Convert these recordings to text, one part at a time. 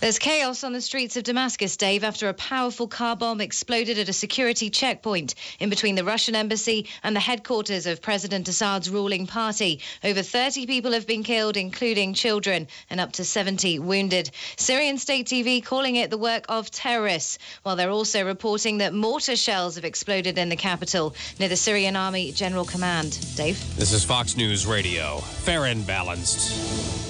There's chaos on the streets of Damascus, Dave, after a powerful car bomb exploded at a security checkpoint in between the Russian embassy and the headquarters of President Assad's ruling party. Over 30 people have been killed, including children, and up to 70 wounded. Syrian state TV calling it the work of terrorists, while they're also reporting that mortar shells have exploded in the capital near the Syrian Army General Command. Dave? This is Fox News Radio. Fair and balanced.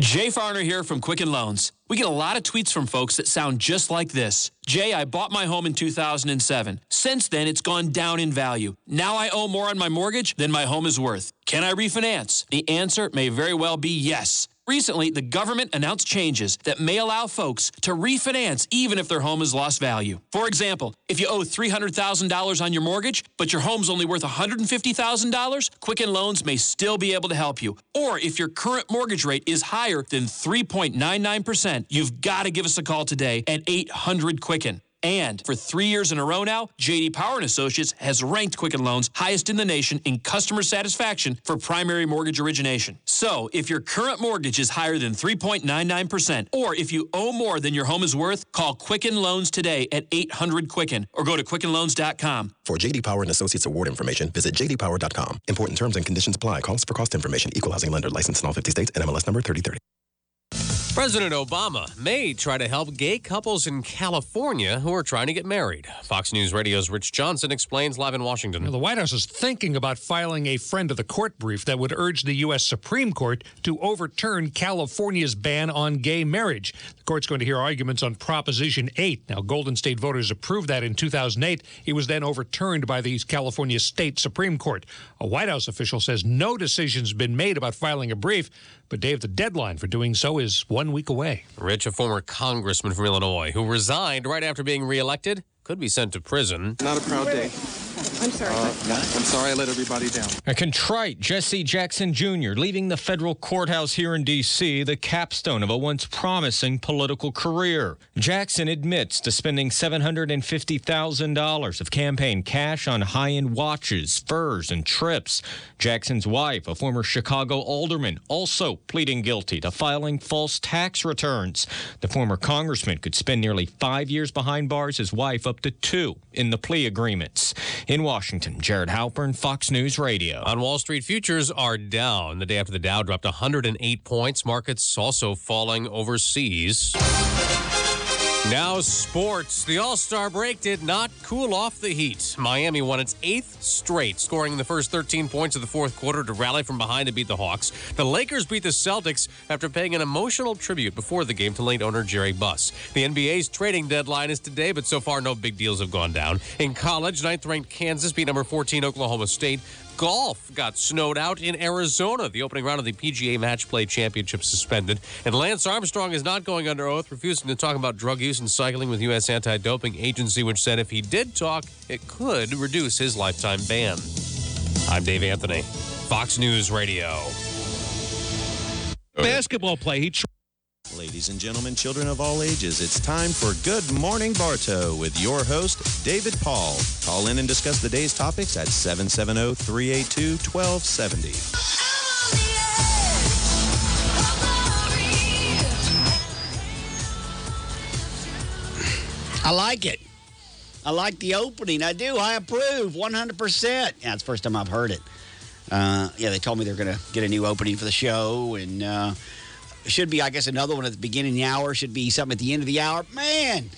Jay Farner here from Quicken Loans. We get a lot of tweets from folks that sound just like this. Jay, I bought my home in 2007. Since then, it's gone down in value. Now I owe more on my mortgage than my home is worth. Can I refinance? The answer may very well be yes. Recently, the government announced changes that may allow folks to refinance even if their home has lost value. For example, if you owe $300,000 on your mortgage, but your home's only worth $150,000, Quicken Loans may still be able to help you. Or if your current mortgage rate is higher than 3.99%, you've got to give us a call today at 800 Quicken. And for three years in a row now, JD Power and Associates has ranked Quicken Loans highest in the nation in customer satisfaction for primary mortgage origination. So, if your current mortgage is higher than 3.99%, or if you owe more than your home is worth, call Quicken Loans today at 800 Quicken or go to QuickenLoans.com. For JD Power and Associates award information, visit jdpower.com. Important terms and conditions apply. Calls for cost information. Equal housing lender. Licensed in all 50 states. And NMLS number 3030. President Obama may try to help gay couples in California who are trying to get married. Fox News Radio's Rich Johnson explains live in Washington. the White House is thinking about filing a friend of the court brief that would urge the U.S. Supreme Court to overturn California's ban on gay marriage. The court's going to hear arguments on Proposition 8. Now, Golden State voters approved that in 2008. It was then overturned by the California State Supreme Court. A White House official says no decision's been made about filing a brief, but Dave, the deadline for doing so is one week away. Rich, a former congressman from Illinois who resigned right after being reelected, could be sent to prison. Not a proud day. I'm sorry. Uh, I'm sorry I let everybody down. A contrite Jesse Jackson Jr. leaving the federal courthouse here in D.C., the capstone of a once promising political career. Jackson admits to spending $750,000 of campaign cash on high end watches, furs, and trips. Jackson's wife, a former Chicago alderman, also pleading guilty to filing false tax returns. The former congressman could spend nearly five years behind bars, his wife up to two in the plea agreements. In Washington, Jared Halpern, Fox News Radio. On Wall Street, futures are down. The day after the Dow dropped 108 points. Markets also falling overseas. Now, sports. The All Star break did not cool off the heat. Miami won its eighth straight, scoring the first 13 points of the fourth quarter to rally from behind to beat the Hawks. The Lakers beat the Celtics after paying an emotional tribute before the game to late owner Jerry Buss. The NBA's trading deadline is today, but so far no big deals have gone down. In college, ninth ranked Kansas beat number 14 Oklahoma State golf got snowed out in Arizona. The opening round of the PGA Match Play Championship suspended. And Lance Armstrong is not going under oath, refusing to talk about drug use and cycling with U.S. Anti Doping Agency, which said if he did talk, it could reduce his lifetime ban. I'm Dave Anthony, Fox News Radio. Basketball play. He. Ladies and gentlemen, children of all ages, it's time for Good Morning Bartow with your host, David Paul. Call in and discuss the day's topics at 770 382 1270. I like it. I like the opening. I do. I approve 100%. Yeah, it's the first time I've heard it. Uh, yeah, they told me they're going to get a new opening for the show. And uh, should be, I guess, another one at the beginning of the hour. Should be something at the end of the hour. Man,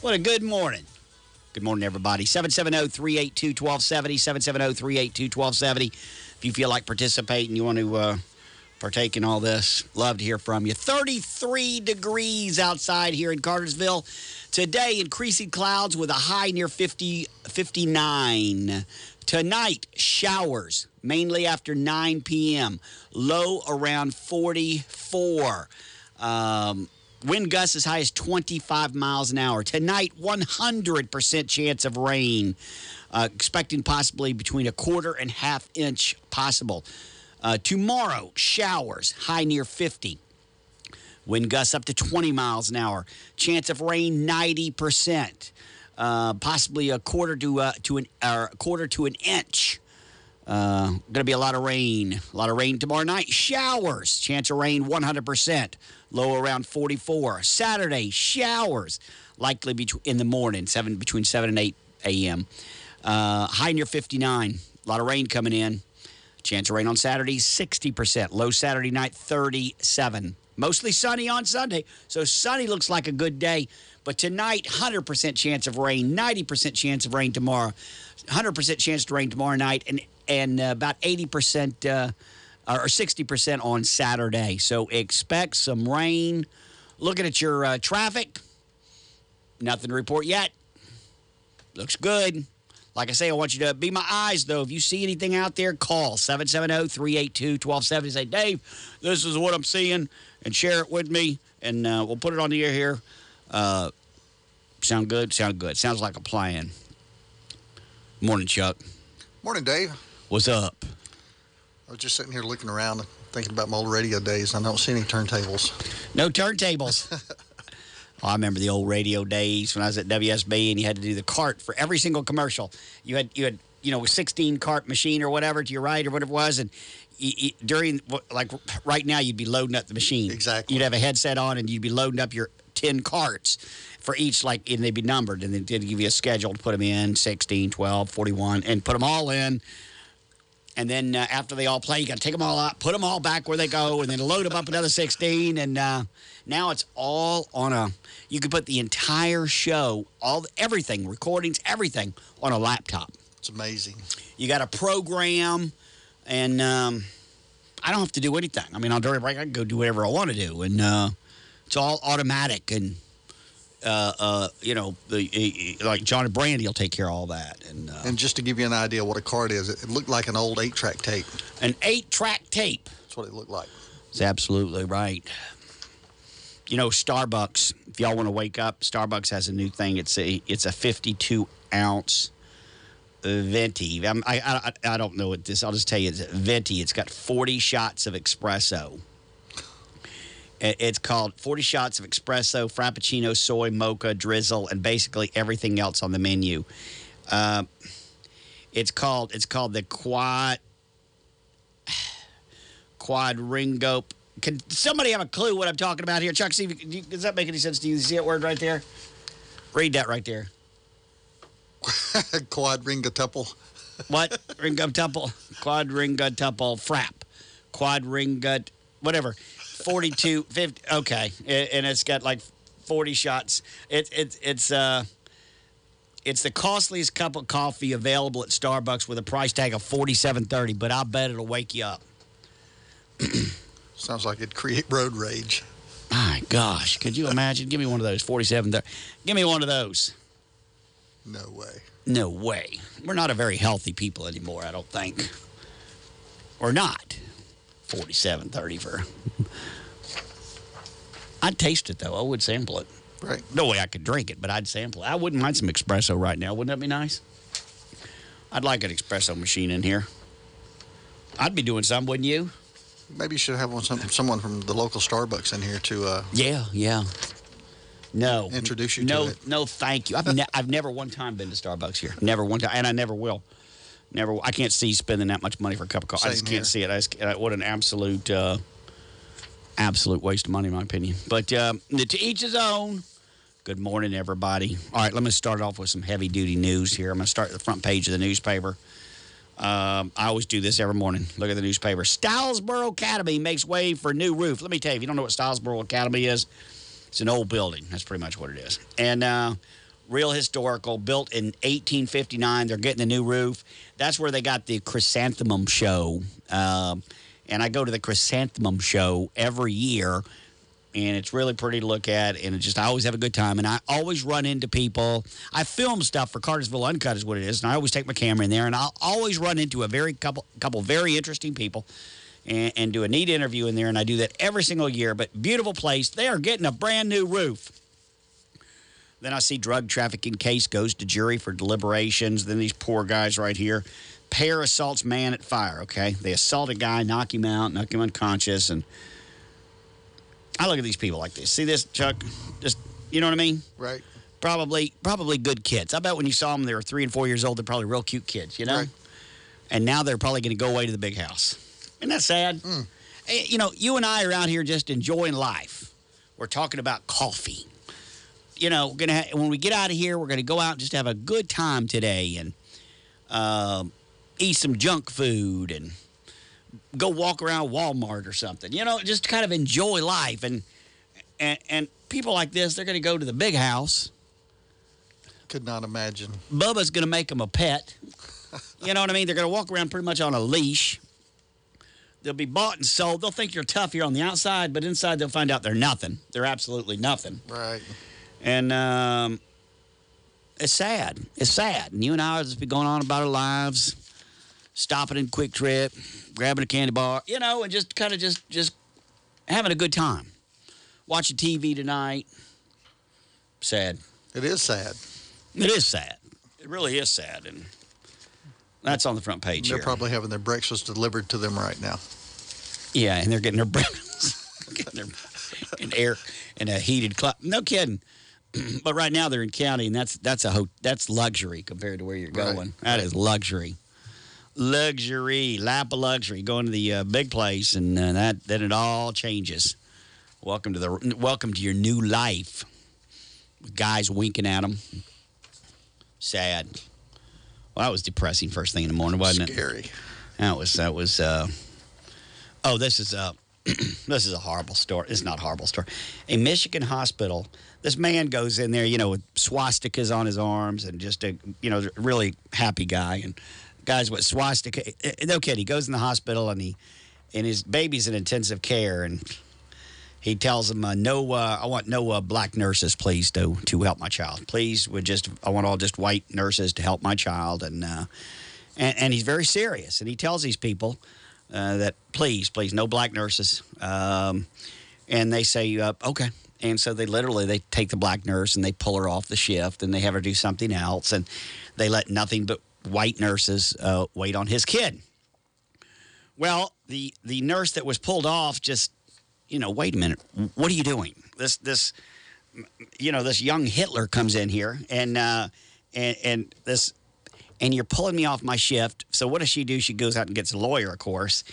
what a good morning. Good morning, everybody. 770 382 1270. 770 382 1270. If you feel like participating, you want to uh, partake in all this, love to hear from you. 33 degrees outside here in Cartersville. Today, increasing clouds with a high near 50, 59. Tonight, showers, mainly after 9 p.m., low around 44. Um, wind gusts as high as 25 miles an hour. Tonight, 100% chance of rain, uh, expecting possibly between a quarter and half inch possible. Uh, tomorrow, showers, high near 50. Wind gusts up to 20 miles an hour. Chance of rain, 90%. Uh, possibly a quarter to, uh, to an, uh, a quarter to an inch Uh, going to be a lot of rain. A lot of rain tomorrow night. Showers. Chance of rain 100%. Low around 44. Saturday, showers. Likely in the morning, seven between 7 and 8 a.m. Uh, high near 59. A lot of rain coming in. Chance of rain on Saturday, 60%. Low Saturday night, 37. Mostly sunny on Sunday. So sunny looks like a good day. But tonight, 100% chance of rain, 90% chance of rain tomorrow, 100% chance to rain tomorrow night, and, and uh, about 80% uh, or 60% on Saturday. So expect some rain. Looking at your uh, traffic, nothing to report yet. Looks good. Like I say, I want you to be my eyes, though. If you see anything out there, call 770 382 1270. Say, Dave, this is what I'm seeing, and share it with me, and uh, we'll put it on the air here. Uh, sound good? Sound good. Sounds like a plan. Morning, Chuck. Morning, Dave. What's up? I was just sitting here looking around, thinking about my old radio days. I don't see any turntables. No turntables. oh, I remember the old radio days when I was at WSB and you had to do the cart for every single commercial. You had, you had, you know, a 16 cart machine or whatever to your right or whatever it was. And you, you, during, like right now, you'd be loading up the machine. Exactly. You'd have a headset on and you'd be loading up your 10 carts for each, like, and they'd be numbered. And they'd give you a schedule to put them in 16, 12, 41, and put them all in. And then uh, after they all play, you got to take them all out, put them all back where they go, and then load them up another 16. And uh, now it's all on a, you could put the entire show, all everything, recordings, everything on a laptop. It's amazing. You got a program, and um, I don't have to do anything. I mean, on during break, I can go do whatever I want to do. And uh, it's all automatic. And, uh, uh, you know, the, like Johnny and Brandy will take care of all that. And, uh, And just to give you an idea what a card is, it, looked like an old eight track tape. an eight track tape. That's what it looked like. It's absolutely right. You know, Starbucks. If y'all want to wake up, Starbucks has a new thing. It's a it's a 52 ounce venti. I, I I don't know what this. I'll just tell you, it's venti. It's got 40 shots of espresso. It- It's called 40 shots of espresso, frappuccino, soy, mocha, drizzle, and basically everything else on the menu. Uh, it's called it's called the quad quadringo. Can somebody have a clue what I'm talking about here? Chuck, see, if you, does that make any sense to you? See that word right there? Read that right there. Quadringutuple. What? Ringutuple. Quadringutuple frap. Quadringut, whatever. 42, 50. Okay. And it's got like 40 shots. It, it, it's, uh, it's the costliest cup of coffee available at Starbucks with a price tag of forty-seven thirty. But I bet it'll wake you up. Sounds like it'd create road rage. My gosh, could you imagine? Give me one of those. 47 thirty. Give me one of those. No way. No way. We're not a very healthy people anymore, I don't think. We're not. 47 30 for. I'd taste it, though. I would sample it. Right. No way I could drink it, but I'd sample it. I wouldn't mind some espresso right now. Wouldn't that be nice? I'd like an espresso machine in here. I'd be doing some, wouldn't you? Maybe you should have one, some, someone from the local Starbucks in here to uh, Yeah, yeah. No. introduce you no, to it. No, thank you. I've, ne- I've never one time been to Starbucks here. Never one time, and I never will. Never. I can't see spending that much money for a cup of coffee. I just Same can't see it. I just, uh, what an absolute, uh, absolute waste of money, in my opinion. But um, to each his own. Good morning, everybody. All right, let me start off with some heavy duty news here. I'm going to start at the front page of the newspaper. Um, I always do this every morning. Look at the newspaper. Stilesboro Academy makes way for new roof. Let me tell you, if you don't know what Stilesboro Academy is, it's an old building. That's pretty much what it is. And uh, real historical, built in 1859. They're getting a new roof. That's where they got the Chrysanthemum Show. Um, and I go to the Chrysanthemum Show every year. And it's really pretty to look at. And just, I always have a good time. And I always run into people. I film stuff for Cartersville Uncut, is what it is. And I always take my camera in there. And I'll always run into a very couple, couple very interesting people and, and do a neat interview in there. And I do that every single year. But beautiful place. They are getting a brand new roof. Then I see drug trafficking case goes to jury for deliberations. Then these poor guys right here. Pair assaults man at fire, okay? They assault a guy, knock him out, knock him unconscious. And I look at these people like this. See this, Chuck? Just, you know what I mean? Right. Probably, probably good kids. I bet when you saw them, they were three and four years old. They're probably real cute kids, you know? Right. and now they're probably going to go away to the big house. Isn't that sad? Eh, You know, you and I are out here just enjoying life. We're talking about coffee. You know, we're gonna ha- when we get out of here, we're going to go out and just have a good time today and um, eat some junk food and go walk around Walmart or something. You know, just kind of enjoy life. And and, and people like this, they're going to go to the big house. Could not imagine. Bubba's going to make them a pet. You know what I mean? They're going to walk around pretty much on a leash. They'll be bought and sold. They'll think you're tough here on the outside, but inside they'll find out they're nothing. They're absolutely nothing. Right. And um, it's sad. It's sad. And you and I will just be going on about our lives, stopping in Quick Trip, grabbing a candy bar, you know, and just kind of just just having a good time. Watching TV tonight. Sad. It is sad. It is sad. It really is sad. And that's on the front page They're here. probably having their breakfast delivered to them right now. Yeah, and they're getting their breakfast, getting their in air in a heated club. No kidding. but right now they're in county, and that's that's a ho- that's luxury compared to where you're Right, going. That is luxury, luxury, lap of luxury. Going to the uh, big place, and uh, that then it all changes. Welcome to the welcome to your new life. Guys winking at them. Sad. Well, that was depressing first thing in the morning, wasn't it? Scary. That was that was. Uh, oh, this is a this is a horrible story. It's not a horrible story. A Michigan hospital. This man goes in there, you know, with swastikas on his arms and just a you know really happy guy. And guys with swastika. eh, No kid. He goes in the hospital and he and his baby's in intensive care and. He tells them, uh, "No, uh, I want no uh, black nurses, please, to to help my child. Please, we just I want all just white nurses to help my child." And uh, and, and he's very serious. And he tells these people uh, that please, please, no black nurses. Um, and they say, uh, okay. And so they literally they take the black nurse and they pull her off the shift and they have her do something else and they let nothing but white nurses uh, wait on his kid. Well, the the nurse that was pulled off just, you know, wait a minute, what are you doing? This this, you know, this young Hitler comes in here and uh, and and this and you're pulling me off my shift. So what does she do? She goes out and gets a lawyer, of course.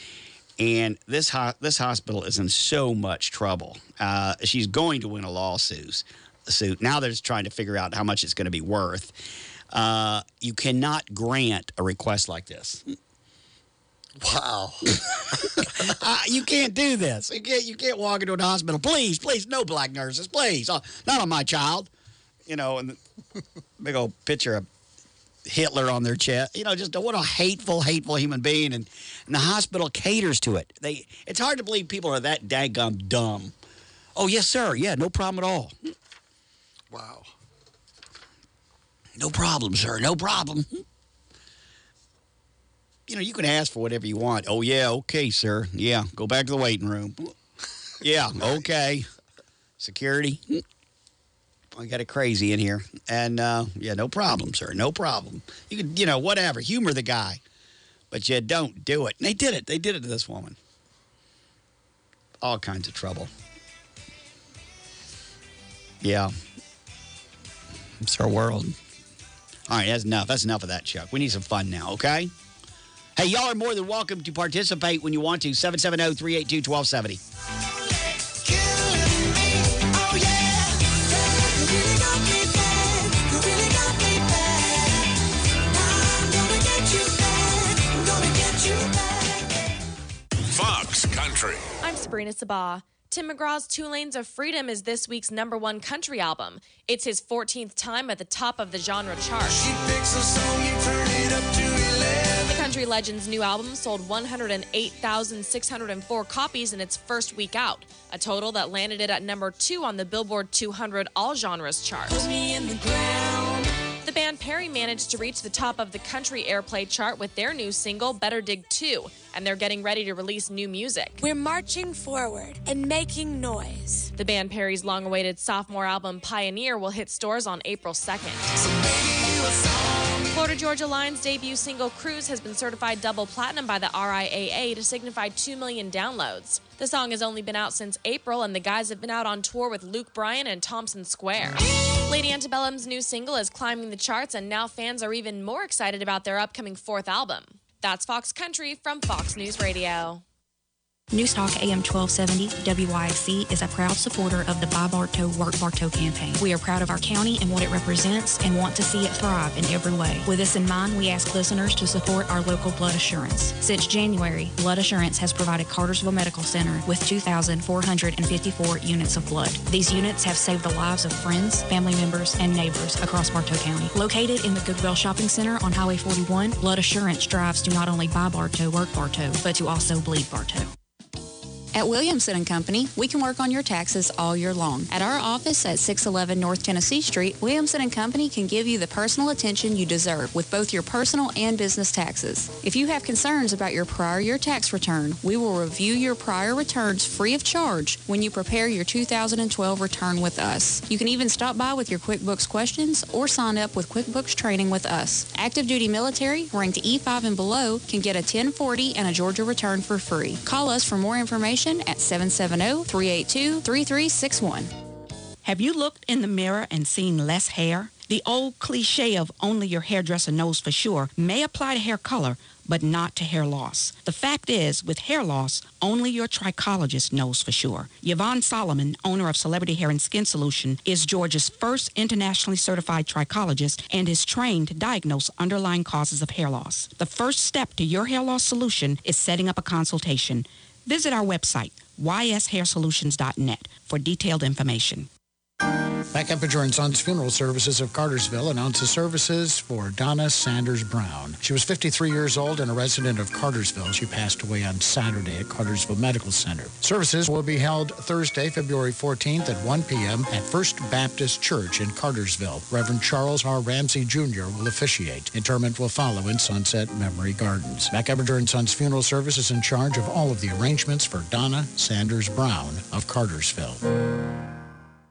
And this ho- this hospital is in so much trouble. Uh, she's going to win a lawsuit. Suit. Now they're just trying to figure out how much it's going to be worth. Uh, you cannot grant a request like this. Wow. Uh, you can't do this. You can't. You can't walk into a hospital. Please, please, no black nurses, please. Uh, not on my child. You know, and the big old picture of Hitler on their chest. You know, just what a hateful, hateful human being. And, and the hospital caters to it. They. It's hard to believe people are that daggum dumb. Oh yes, sir. Yeah, no problem at all. Wow. No problem, sir. No problem. You know, you can ask for whatever you want. Oh, yeah, okay, sir. Yeah, go back to the waiting room. Yeah, okay. Security. I got it crazy in here. And, uh, yeah, no problem, sir. No problem. You can, you know, whatever. Humor the guy. But you don't do it. And they did it. They did it to this woman. All kinds of trouble. Yeah. It's our world. All right, that's enough. That's enough of that, Chuck. We need some fun now, okay? Hey, y'all are more than welcome to participate when you want to. 770 382 1270. Sabrina Sabah. Tim McGraw's Two Lanes of Freedom is this week's number one country album. It's his 14th time at the top of the genre chart. The country legend's new album sold 108,604 copies in its first week out, a total that landed it at number two on the Billboard 200 All Genres chart. The band Perry managed to reach the top of the country airplay chart with their new single, Better Dig 2, and they're getting ready to release new music. We're marching forward and making noise. The band Perry's long awaited sophomore album, Pioneer, will hit stores on April 2nd. Florida Georgia Line's debut single, Cruise, has been certified double platinum by the RIAA to signify 2 million downloads. The song has only been out since April, and the guys have been out on tour with Luke Bryan and Thompson Square. Lady Antebellum's new single is climbing the charts, and now fans are even more excited about their upcoming fourth album. That's Fox Country from Fox News Radio. Newstalk AM 1270 WYXC is a proud supporter of the Buy Bartow Work Bartow campaign. We are proud of our county and what it represents and want to see it thrive in every way. With this in mind, we ask listeners to support our local blood assurance. Since January, Blood Assurance has provided Cartersville Medical Center with 2,454 units of blood. These units have saved the lives of friends, family members, and neighbors across Bartow County. Located in the Goodwill Shopping Center on Highway 41, Blood Assurance strives to not only buy Bartow, work Bartow, but to also bleed Bartow. At Williamson and Company, we can work on your taxes all year long. At our office at 611 North Tennessee Street, Williamson and Company can give you the personal attention you deserve with both your personal and business taxes. If you have concerns about your prior year tax return, we will review your prior returns free of charge when you prepare your 2012 return with us. You can even stop by with your QuickBooks questions or sign up with QuickBooks training with us. Active duty military, ranked E5 and below, can get a 1040 and a Georgia return for free. Call us for more information at 770-382-3361. Have you looked in the mirror and seen less hair? The old cliche of only your hairdresser knows for sure may apply to hair color, but not to hair loss. The fact is, with hair loss, only your trichologist knows for sure. Yvonne Solomon, owner of Celebrity Hair and Skin Solution, is Georgia's first internationally certified trichologist and is trained to diagnose underlying causes of hair loss. The first step to your hair loss solution is setting up a consultation. Visit our website, ysHairSolutions.net, for detailed information. McEpinger and Sons Funeral Services of Cartersville announces services for Donna Sanders Brown. She was 53 years old and a resident of Cartersville. She passed away on Saturday at Cartersville Medical Center. Services will be held Thursday, February 14th at 1 p.m. at First Baptist Church in Cartersville. Reverend Charles R. Ramsey Jr. will officiate. Interment will follow in Sunset Memory Gardens. McEpinger and Sons Funeral Service is in charge of all of the arrangements for Donna Sanders Brown of Cartersville.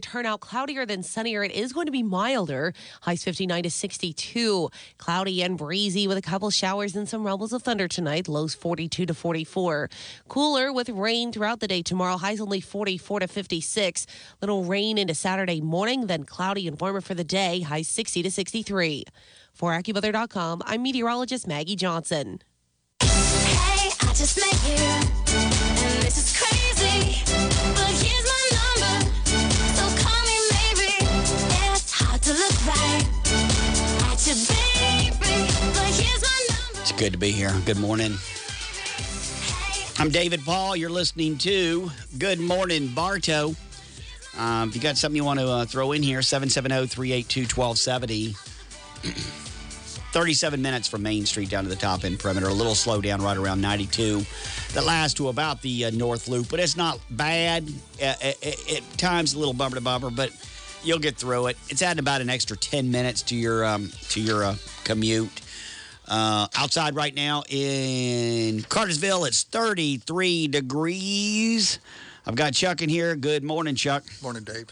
Turn out cloudier than sunnier. It is going to be milder. Highs 59 to 62. Cloudy and breezy with a couple showers and some rumbles of thunder tonight. Lows 42 to 44. Cooler with rain throughout the day tomorrow. Highs only 44 to 56. Little rain into Saturday morning, then cloudy and warmer for the day. Highs 60 to 63. For AccuWeather.com, I'm meteorologist Maggie Johnson. Hey, good to be here. Good morning. I'm David Paul. You're listening to Good Morning Bartow. Um, if you got something you want to uh, throw in here, 770 382 1270. 37 minutes from Main Street down to the top end perimeter. A little slow down right around 92. That lasts to about the uh, North Loop, but it's not bad. Uh, at, at times, a little bumper to bumper, but you'll get through it. It's adding about an extra 10 minutes to your um, to your uh, commute. Uh, outside right now in Cartersville, it's 33 degrees. I've got Chuck in here. Good morning, Chuck. Morning, Dave.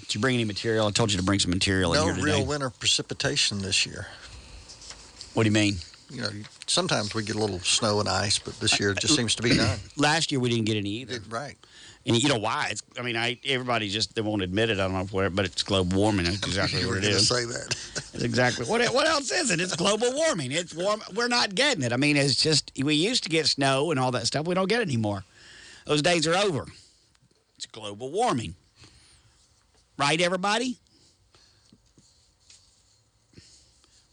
Did you bring any material? I told you to bring some material in here today. real winter precipitation this year. What do you mean? You know, sometimes we get a little snow and ice, but this year it just seems to be none. Last year we didn't get any either. Right. And you know why? It's, I mean, I everybody just they won't admit it. I don't know where, but it's global warming. That's exactly You what it gonna say that. That's exactly what. What else is it? It's global warming. It's warm. We're not getting it. I mean, it's just we used to get snow and all that stuff. We don't get it anymore. Those days are over. It's global warming. Right, everybody?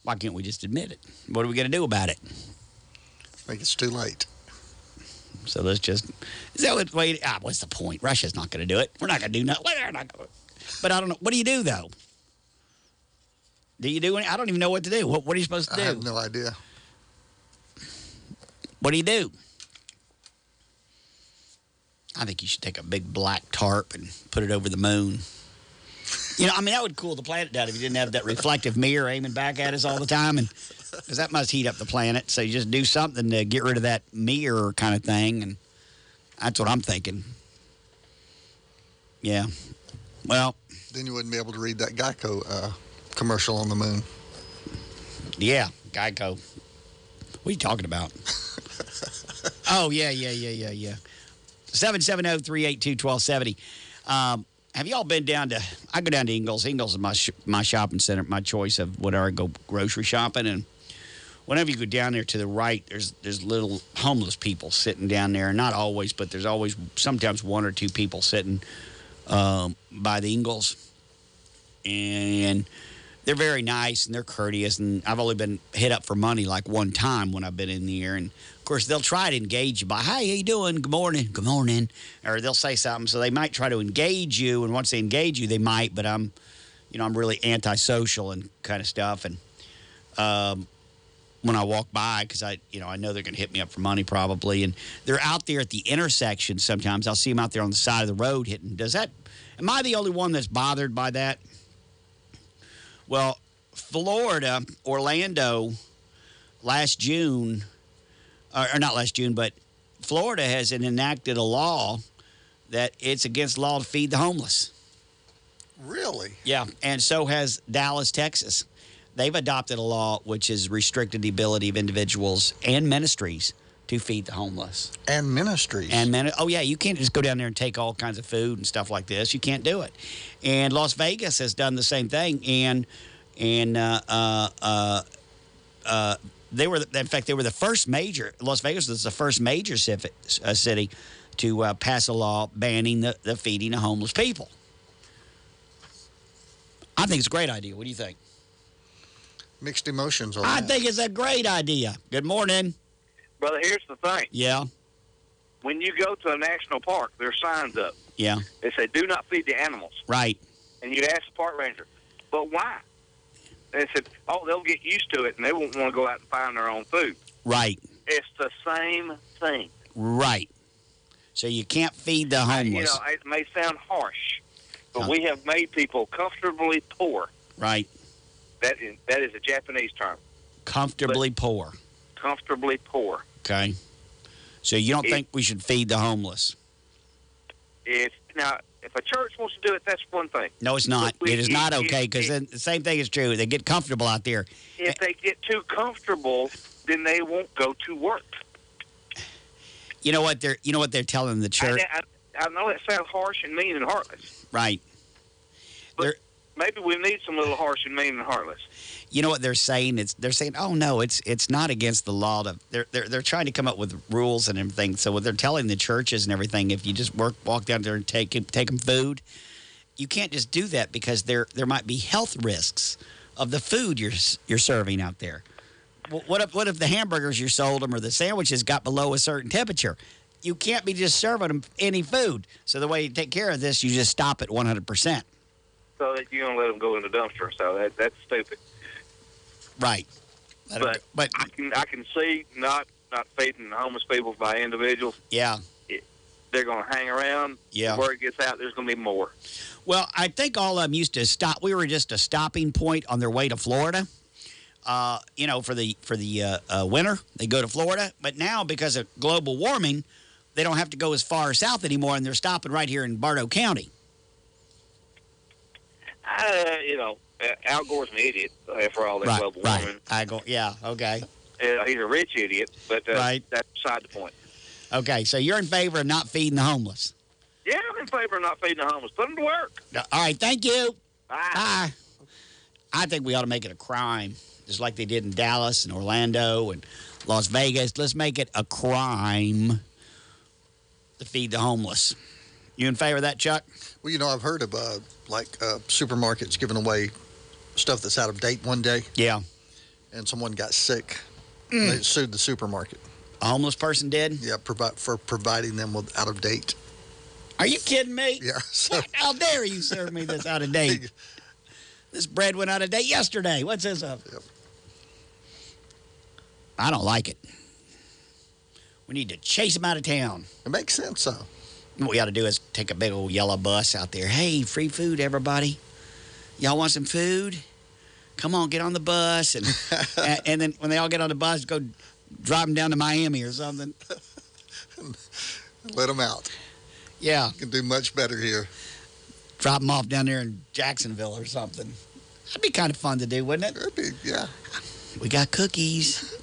Why can't we just admit it? What are we going to do about it? I think it's too late. So let's just. Is that what? Wait, ah, what's the point? Russia's not going to do it. We're not going to do nothing. We're not gonna, but I don't know. What do you do, though? Do you do any? I don't even know what to do. What, what are you supposed to do? I have no idea. What do you do? I think you should take a big black tarp and put it over the moon. You know, I mean, that would cool the planet down if you didn't have that reflective mirror aiming back at us all the time, and because that must heat up the planet. So you just do something to get rid of that mirror kind of thing, and that's what I'm thinking. Yeah. Well, Then you wouldn't be able to read that Geico uh, commercial on the moon. yeah, Geico. What are you talking about? oh, yeah, yeah, yeah, yeah, yeah. 770 382 1270. Um, Have y'all been down to? I go down to Ingles. Ingles is my, sh- my shopping center, my choice of whenever I go grocery shopping. And whenever you go down there to the right, there's, there's little homeless people sitting down there. Not always, but there's always sometimes one or two people sitting um, by the Ingles. And they're very nice and they're courteous. And I've only been hit up for money like one time when I've been in there. And of course, they'll try to engage you by, "Hey, how you doing? Good morning. Good morning." Or they'll say something, so they might try to engage you. And once they engage you, they might. But I'm, you know, I'm really antisocial and kind of stuff. And um, when I walk by, because I, you know, I know they're going to hit me up for money probably. And they're out there at the intersection. Sometimes I'll see them out there on the side of the road hitting. Does that? Am I the only one that's bothered by that? Well, Florida, Orlando, last June, or, or not last June, but Florida has enacted a law that it's against law to feed the homeless. Really? Yeah, and so has Dallas, Texas. They've adopted a law which has restricted the ability of individuals and ministries to feed the homeless. And ministries. And oh yeah, you can't just go down there and take all kinds of food and stuff like this. You can't do it. And Las Vegas has done the same thing. And and uh, uh, uh, uh, they were, in fact, they were the first major. Las Vegas was the first major uh, city to uh, pass a law banning the, the feeding of homeless people. I think it's a great idea. What do you think? Mixed emotions on I that. think it's a great idea. Good morning. Brother, here's the thing. Yeah, When you go to a national park, there's signs up. yeah, They say, do not feed the animals. right. And you ask the park ranger, but why? And they said, oh, they'll get used to it and they won't want to go out and find their own food. Right, It's the same thing. right. So you can't feed the homeless. You homeless. know, it may sound harsh, but we have made people comfortably poor. Right. That is, that is a Japanese term. Comfortably poor. Comfortably poor. Okay. So you don't It- think we should feed the homeless? If now, if a church wants to do it, that's one thing. No, it's not. We- It is not okay because it- the same thing is true. They get comfortable out there. If they get too comfortable, then they won't go to work. You know what they're you know what they're telling the church, I, I, I know that sounds harsh and mean and heartless. right? But maybe we need some little harsh and mean and heartless. You know what they're saying? It's they're saying, "Oh no, it's it's not against the law to." They're they're they're trying to come up with rules and everything. So what they're telling the churches and everything, if you just work walk down there and take take them food, you can't just do that because there there might be health risks of the food you're you're serving out there. What if what if the hamburgers you sold them or the sandwiches got below a certain temperature? You can't be just serving them any food. So the way you take care of this, you just stop at 100 percent. So that you're gonna let them go in the dumpster. So that that's stupid. Right. But, but I can I can see not not feeding homeless people by individuals. Yeah. They're gonna hang around. Yeah. Word gets out. There's gonna be more. Well, I think all of them used to stop. We were just a stopping point on their way to Florida. Uh, you know, for the for the uh, uh, winter, they go to Florida. But now, because of global warming, they don't have to go as far south anymore, and they're stopping right here in Bartow County. Uh, you know, uh, Al Gore's an idiot uh, for all that Right, global right. warming. I go, yeah, okay, Uh, he's a rich idiot, but uh, Right. that's beside the point. okay. So you're in favor of not feeding the homeless. Yeah, I'm in favor of not feeding the homeless. Put them to work. All right, thank you. Bye. Bye. I think we ought to make it a crime, just like they did in Dallas and Orlando and Las Vegas. Let's make it a crime to feed the homeless. You in favor of that, Chuck? Well, you know, I've heard of uh, like uh, supermarkets giving away stuff that's out of date one day. Yeah. and someone got sick. Mm. They sued the supermarket. A homeless person did? Yeah, provi- for providing them with out of date. Are you kidding me? Yeah. So, What? How dare you serve me this out of date? this bread went out of date yesterday. What's this of? I don't like it. We need to chase them out of town. It makes sense, though. What we ought to do is take a big old yellow bus out there. Hey, free food, everybody. Y'all want some food? Come on, get on the bus. And, and, and then when they all get on the bus, go drive them down to Miami or something. Let them out. Yeah. Can do much better here. Drop them off down there in Jacksonville or something. That'd be kind of fun to do, wouldn't it? It'd be, yeah. We got cookies.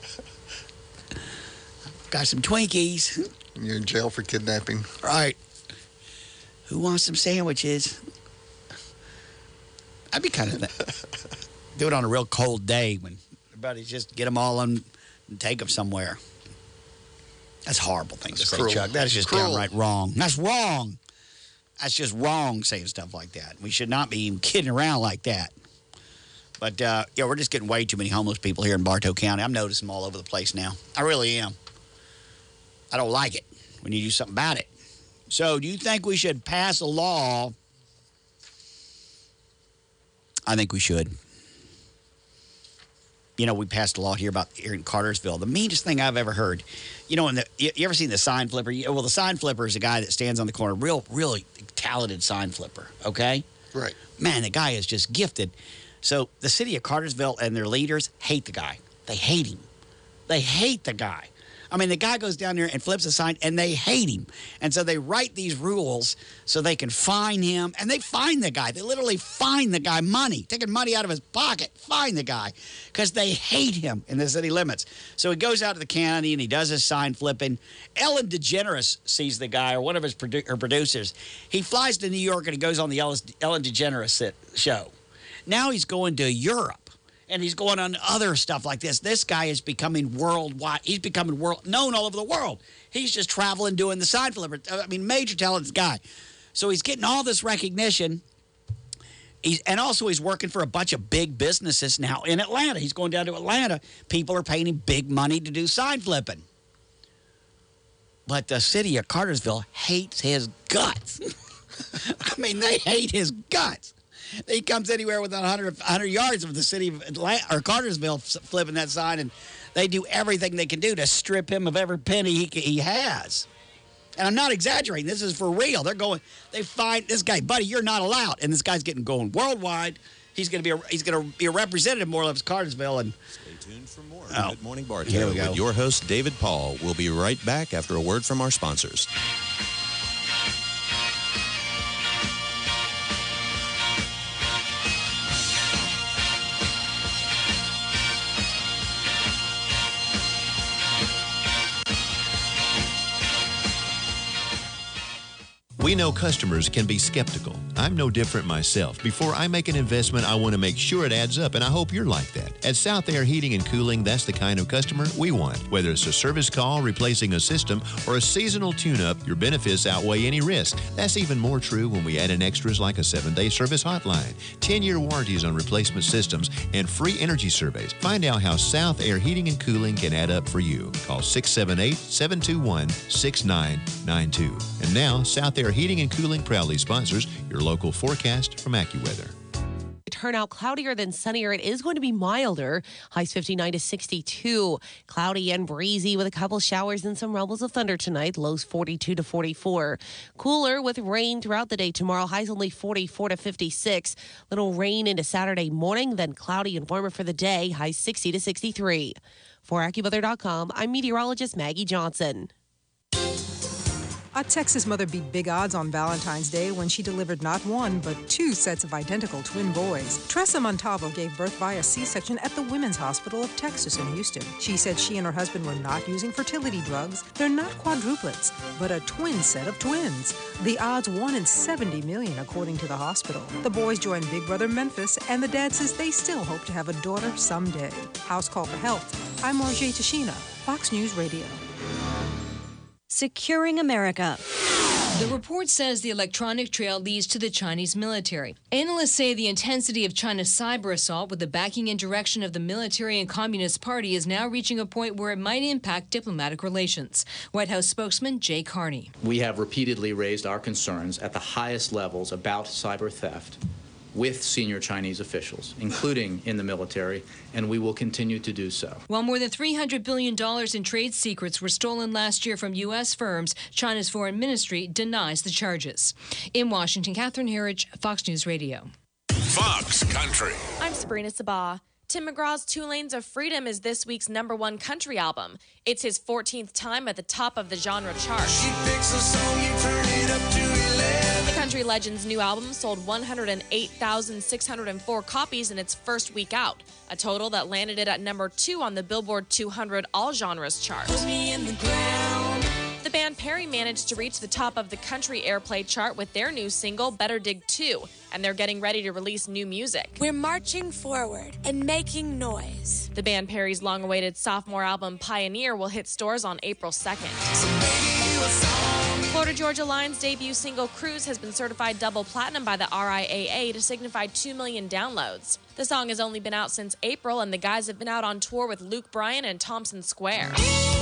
got some Twinkies. You're in jail for kidnapping. Right. Who wants some sandwiches? I'd be kind of do it on a real cold day when everybody's just get them all on and take them somewhere. That's horrible things That's to say, cruel. Chuck. That is just Cruel. downright wrong. That's wrong. That's just wrong saying stuff like that. We should not be even kidding around like that. But uh, yeah, we're just getting way too many homeless people here in Bartow County. I'm noticing them all over the place now. I really am. I don't like it. We need to do something about it. So, do you think we should pass a law? I think we should. You know, we passed a law here about here in Cartersville. The meanest thing I've ever heard. You know, in the, you, you ever seen the sign flipper? You- Well, the sign flipper is a guy that stands on the corner, real, really talented sign flipper. Okay, Right. man, the guy is just gifted. So the city of Cartersville and their leaders hate the guy. They hate him. They hate the guy. I mean, the guy goes down there and flips a sign, and they hate him. And so they write these rules so they can fine him, and they fine the guy. They literally fine the guy money, taking money out of his pocket, fine the guy, because they hate him in the city limits. So he goes out to the county and he does his sign flipping. Ellen DeGeneres sees the guy, or one of his produ- her producers. He flies to New York and he goes on the Ellen DeGeneres show. Now he's going to Europe and he's going on other stuff like this. This guy is becoming worldwide. He's becoming world known all over the world. He's just traveling doing the sign flipper. Uh, I mean, major talented guy. So he's getting all this recognition. He's, and also, he's working for a bunch of big businesses now in Atlanta. He's going down to Atlanta. People are paying him big money to do sign flipping. But the city of Cartersville hates his guts. I mean, they hate his guts. He comes anywhere within 100, 100 yards of the city of Atlanta, or Cartersville flipping that sign, and they do everything they can do to strip him of every penny he, he has. And I'm not exaggerating. This is for real. They're going. They find this guy, buddy. You're not allowed. And this guy's getting going worldwide. He's going to be. A, he's going to be a representative more or less of Cartersville. And Stay tuned for more. Oh. Good Morning Bartow Here we go. with your host, David Paul. We'll be right back after a word from our sponsors. We know customers can be skeptical. I'm no different myself. Before I make an investment, I want to make sure it adds up, and I hope you're like that. At South Air Heating and Cooling, that's the kind of customer we want. Whether it's a service call, replacing a system, or a seasonal tune up, your benefits outweigh any risk. That's even more true when we add in extras like a seven day service hotline, 10 year warranties on replacement systems, and free energy surveys. Find out how South Air Heating and Cooling can add up for you. Call 678 721 6992. And now, South Air Heating and Cooling proudly sponsors your local forecast from AccuWeather. turn out cloudier than sunnier. It is going to be milder. Highs 59 to 62. Cloudy and breezy with a couple showers and some rumbles of thunder tonight. Lows 42 to 44. Cooler with rain throughout the day tomorrow. Highs only 44 to 56. Little rain into Saturday morning, then cloudy and warmer for the day. Highs 60 to 63. For AccuWeather.com, I'm meteorologist Maggie Johnson. A Texas mother beat big odds on Valentine's Day when she delivered not one, but two sets of identical twin boys. Tressa Montalvo gave birth via C section at the Women's Hospital of Texas in Houston. She said she and her husband were not using fertility drugs. They're not quadruplets, but a twin set of twins. The odds 1 in 70 million, according to the hospital. The boys joined Big Brother Memphis, and the dad says they still hope to have a daughter someday. House Call for Health. I'm Marjay Tashina, Fox News Radio. Securing America. The report says the electronic trail leads to the Chinese military. Analysts say the intensity of China's cyber assault with the backing and direction of the military and Communist Party is now reaching a point where it might impact diplomatic relations. White House spokesman Jay Carney. We have repeatedly raised our concerns at the highest levels about cyber theft with senior Chinese officials, including in the military, and we will continue to do so. While more than $300 billion in trade secrets were stolen last year from U.S. firms, China's foreign ministry denies the charges. In Washington, Catherine Herridge, Fox News Radio. Fox Country. I'm Sabrina Sabah. Tim McGraw's Two Lanes of Freedom is this week's number one country album. It's his 14th time at the top of the genre chart. Country legend's new album sold 108,604 copies in its first week out, a total that landed it at number two on the Billboard 200 All Genres chart. The band Perry managed to reach the top of the country airplay chart with their new single, Better Dig 2, and they're getting ready to release new music. We're marching forward and making noise. The band Perry's long awaited sophomore album, Pioneer, will hit stores on April 2nd. Florida Georgia Line's debut single Cruise has been certified double platinum by the RIAA to signify 2 million downloads. The song has only been out since April, and the guys have been out on tour with Luke Bryan and Thompson Square.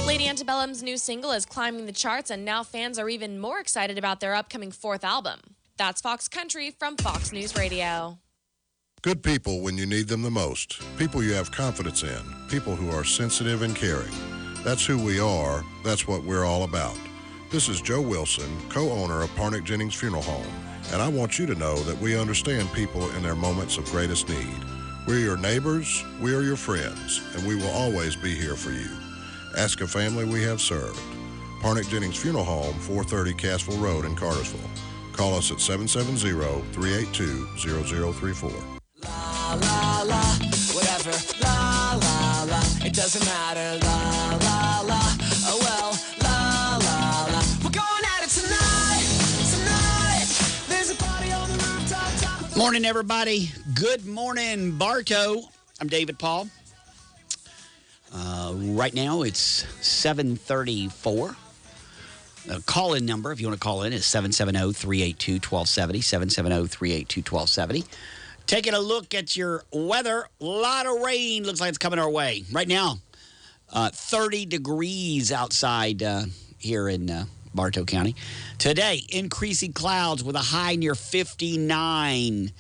Lady Antebellum's new single is climbing the charts, and now fans are even more excited about their upcoming fourth album. That's Fox Country from Fox News Radio. Good people when you need them the most. People you have confidence in. People who are sensitive and caring. That's who we are. That's what we're all about. This is Joe Wilson, co owner of Parnick Jennings Funeral Home, and I want you to know that we understand people in their moments of greatest need. We're your neighbors, we are your friends, and we will always be here for you. Ask a family we have served. Parnick Jennings Funeral Home, 430 Cassville Road in Cartersville. Call us at 770 382 0034. La la la, whatever. La la la, it doesn't matter. La la Morning, everybody. Good morning, Bartow. I'm David Paul. Uh, right now, it's 734. The call-in number, if you want to call in, is 770-382-1270, 770-382-1270. Taking a look at your weather. A lot of rain looks like it's coming our way. Right now, uh, 30 degrees outside uh, here in uh, Bartow County. Today, increasing clouds with a high near 59.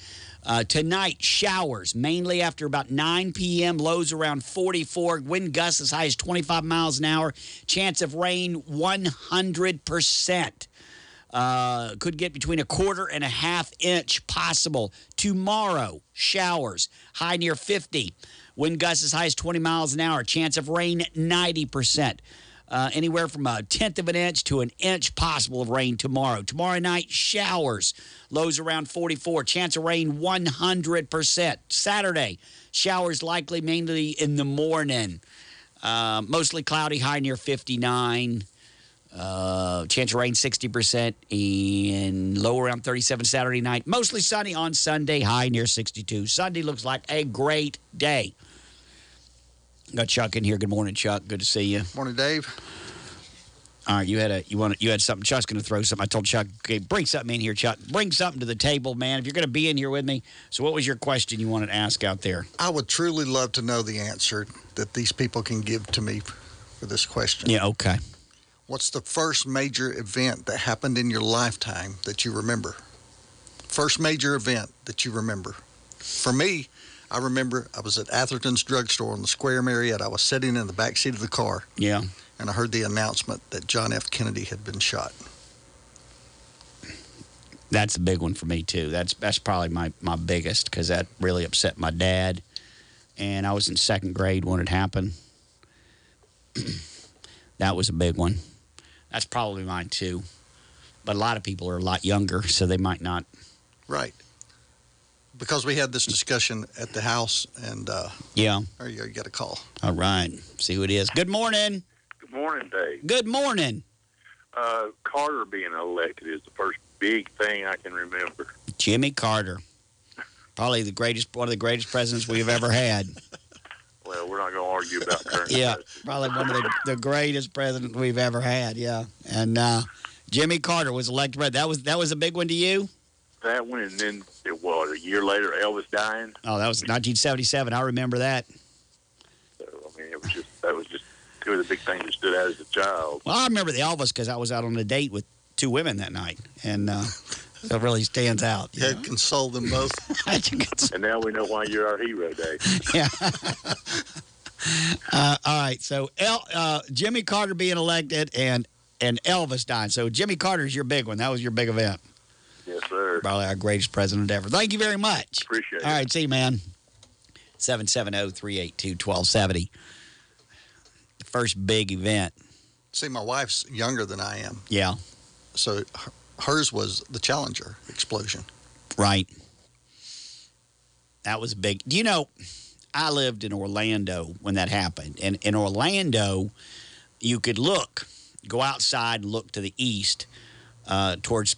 Uh, tonight, showers, mainly after about 9 p.m., lows around 44, wind gusts as high as 25 miles an hour, chance of rain 100%. Uh, could get between a quarter and a half inch possible. Tomorrow, showers, high near 50. Wind gusts as high as 20 miles an hour. Chance of rain 90%. Uh, anywhere from a tenth of an inch to an inch possible of rain tomorrow. Tomorrow night, showers, lows around 44. Chance of rain 100%. Saturday, showers likely mainly in the morning. Uh, mostly cloudy, high near 59. Uh, chance of rain 60% and low around 37 Saturday night. Mostly sunny on Sunday, high near 62. Sunday looks like a great day. Got Chuck in here. Good morning, Chuck. Good to see you. Morning, Dave. All right, you had a you want you had something. Chuck's going to throw something. I told Chuck, okay, bring something in here, Chuck. Bring something to the table, man. If you're going to be in here with me. So, what was your question you wanted to ask out there? I would truly love to know the answer that these people can give to me for this question. Yeah. Okay. What's the first major event that happened in your lifetime that you remember? First major event that you remember. For me, I remember I was at Atherton's drugstore on the Square Marietta. I was sitting in the back seat of the car. Yeah. And I heard the announcement that John F. Kennedy had been shot. That's a big one for me too. That's that's probably my my biggest because that really upset my dad, and I was in second grade when it happened. that was a big one. That's probably mine too. But a lot of people are a lot younger, so they might not. Right. Because we had this discussion at the house, and uh, Yeah. there you go, got a call. All right. See who it is. Good morning. Good morning, Dave. Good morning. Uh, Carter being elected is the first big thing I can remember. Jimmy Carter. Probably the greatest, one of the greatest presidents we've ever had. Well, we're not going to argue about current. Yeah, probably one of the, the greatest presidents we've ever had. Yeah, and uh, Jimmy Carter was elected president. That was, that was a big one to you? That one, and then it was a year later, Elvis dying. Oh, that was 1977. I remember that. So, I mean, it was just that was just two of the big things that stood out as a child. Well, I remember the Elvis because I was out on a date with two women that night. And uh, that really stands out. You had consoled them both. and now we know why you're our hero, Dave. Yeah. uh, all right. So El, uh, Jimmy Carter being elected and, and Elvis dying. So Jimmy Carter's your big one. That was your big event. Yes, sir. Probably our greatest president ever. Thank you very much. Appreciate it. All right. See you, man. 770 382 1270. The first big event. See, my wife's younger than I am. Yeah. So hers was the Challenger explosion. Right. That was a big. Do you know, I lived in Orlando when that happened. And in Orlando, you could look, go outside and look to the east uh, towards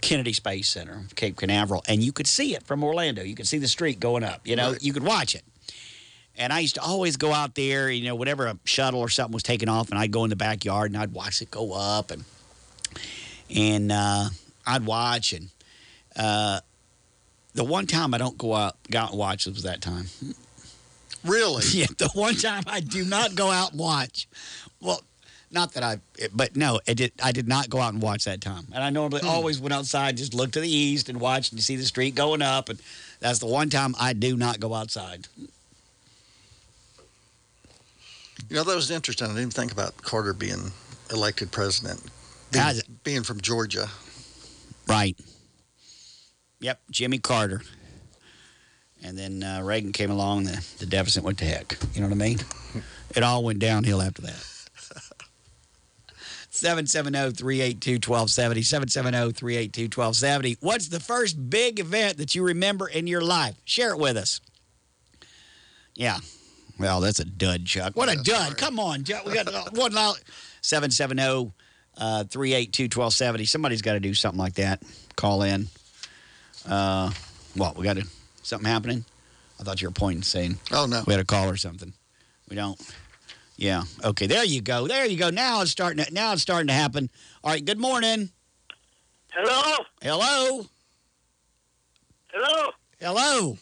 Kennedy Space Center, Cape Canaveral, and you could see it from Orlando. You could see the street going up. You know, you could watch it. And I used to always go out there, you know, whenever a shuttle or something was taking off, and I'd go in the backyard and I'd watch it go up, and and uh, I'd watch. And uh, the one time I don't go out, go out and watch was that time. Really? Yeah, the one time I do not go out and watch. Well, not that I, but no, it did, I did not go out and watch that time. And I normally always went outside, just look to the east and watch and see the street going up. And that's the one time I do not go outside. You know, that was interesting. I didn't think about Carter being elected president, being, being from Georgia. Right. Yep, Jimmy Carter. And then uh, Reagan came along, the, the deficit went to heck. You know what I mean? It all went downhill after that. 770 382 1270. 770 382 1270. What's the first big event that you remember in your life? Share it with us. Yeah. Well, that's a dud, Chuck. What a dud. Come on, Chuck. We got uh, one loud. 770 uh, 382 1270. Somebody's got to do something like that. Call in. Uh, what? We got to, something happening? I thought you were pointing saying, Oh, no. we had a call or something. We don't. Yeah. Okay. There you go. There you go. Now it's starting. To, now it's starting to happen. All right. Good morning. Hello? Hello. Hello? Hello.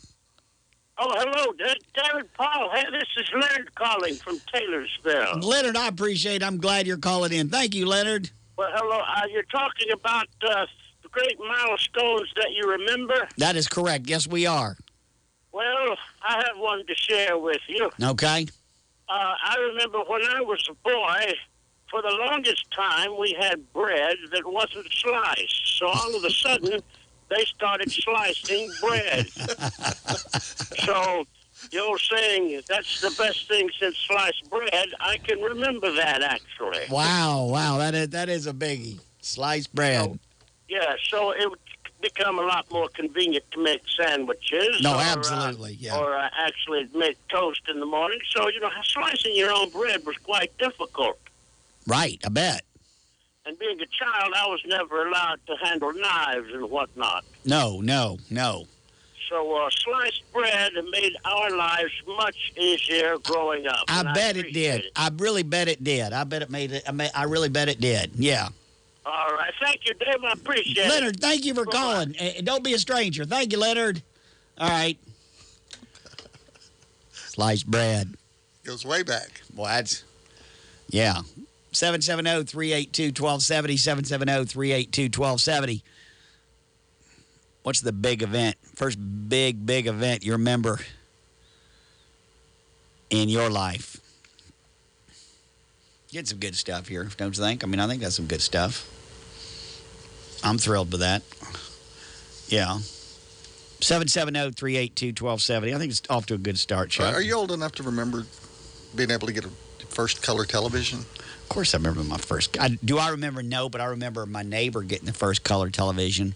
Oh, hello. David Paul. Hey, this is Leonard calling from Taylorsville. Leonard, I appreciate. I'm glad you're calling in. Thank you, Leonard. Well, hello. Uh, you're talking about uh, the great milestones that you remember? That is correct. Yes, we are. Well, I have one to share with you. Okay. Uh, I remember when I was a boy, for the longest time, we had bread that wasn't sliced. So all of a sudden, they started slicing bread. so the old saying, that's the best thing since sliced bread, I can remember that actually. Wow. Wow. That is that is a biggie. Sliced bread. Yeah, so it become a lot more convenient to make sandwiches. No, or, uh, absolutely, yeah. Or uh, actually make toast in the morning. So, you know, slicing your own bread was quite difficult. Right. I bet. And being a child, I was never allowed to handle knives and whatnot. No. No. No. So uh, sliced bread made our lives much easier growing up. I bet it appreciate did. I really bet it did. I bet it made it. I, may, I really bet it did. Yeah. All right. Thank you, Dave. I appreciate it. Leonard, thank you for calling. And don't be a stranger. Thank you, Leonard. All right. Sliced bread. Goes way back. Well, that's, yeah. 770 382 1270. 770 382 1270. What's the big event? First big, big event you remember in your life? Get some good stuff here, don't you think? I mean, I think that's some good stuff. I'm thrilled with that. Yeah. 770 382 1270. I think it's off to a good start, Chuck. Are you old enough to remember being able to get a first color television? Of course, I remember my first. I, do I remember? No, but I remember my neighbor getting the first color television.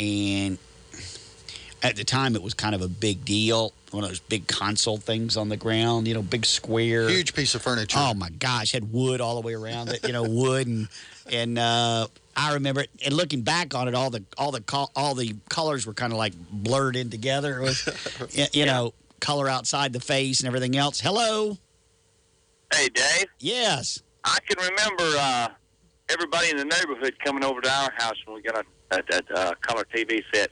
And at the time, it was kind of a big deal. One of those big console things on the ground, you know, big square. Huge piece of furniture. Oh, my gosh. Had wood all the way around it, you know, wood. And, and uh, I remember it. And looking back on it, all the, all the, all the colors were kind of like blurred in together. It was, y- you know, color outside the face and everything else. Hello. Hey, Dave. Yes. I can remember uh, everybody in the neighborhood coming over to our house when we got a, a, a, uh color TV set.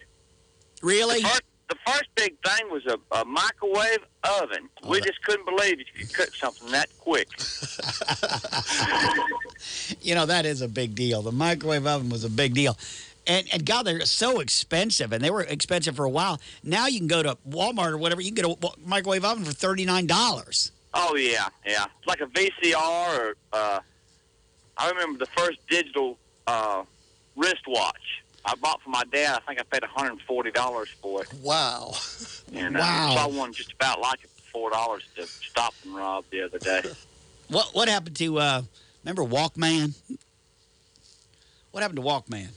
Really? The first, the first big thing was a, a microwave oven. we just couldn't believe that you could cook something that quick. You know, that is a big deal. The microwave oven was a big deal. And, and God, they're so expensive, and they were expensive for a while. Now you can go to Walmart or whatever, you can get a microwave oven for $39. Oh yeah, yeah. It's like a VCR or uh, I remember the first digital uh, wristwatch I bought for my dad. I think I paid $140 for it. Wow. And uh, Wow. saw one just about like it for four dollars to stop and rob the other day. What, what happened to, uh, remember Walkman? What happened to Walkman?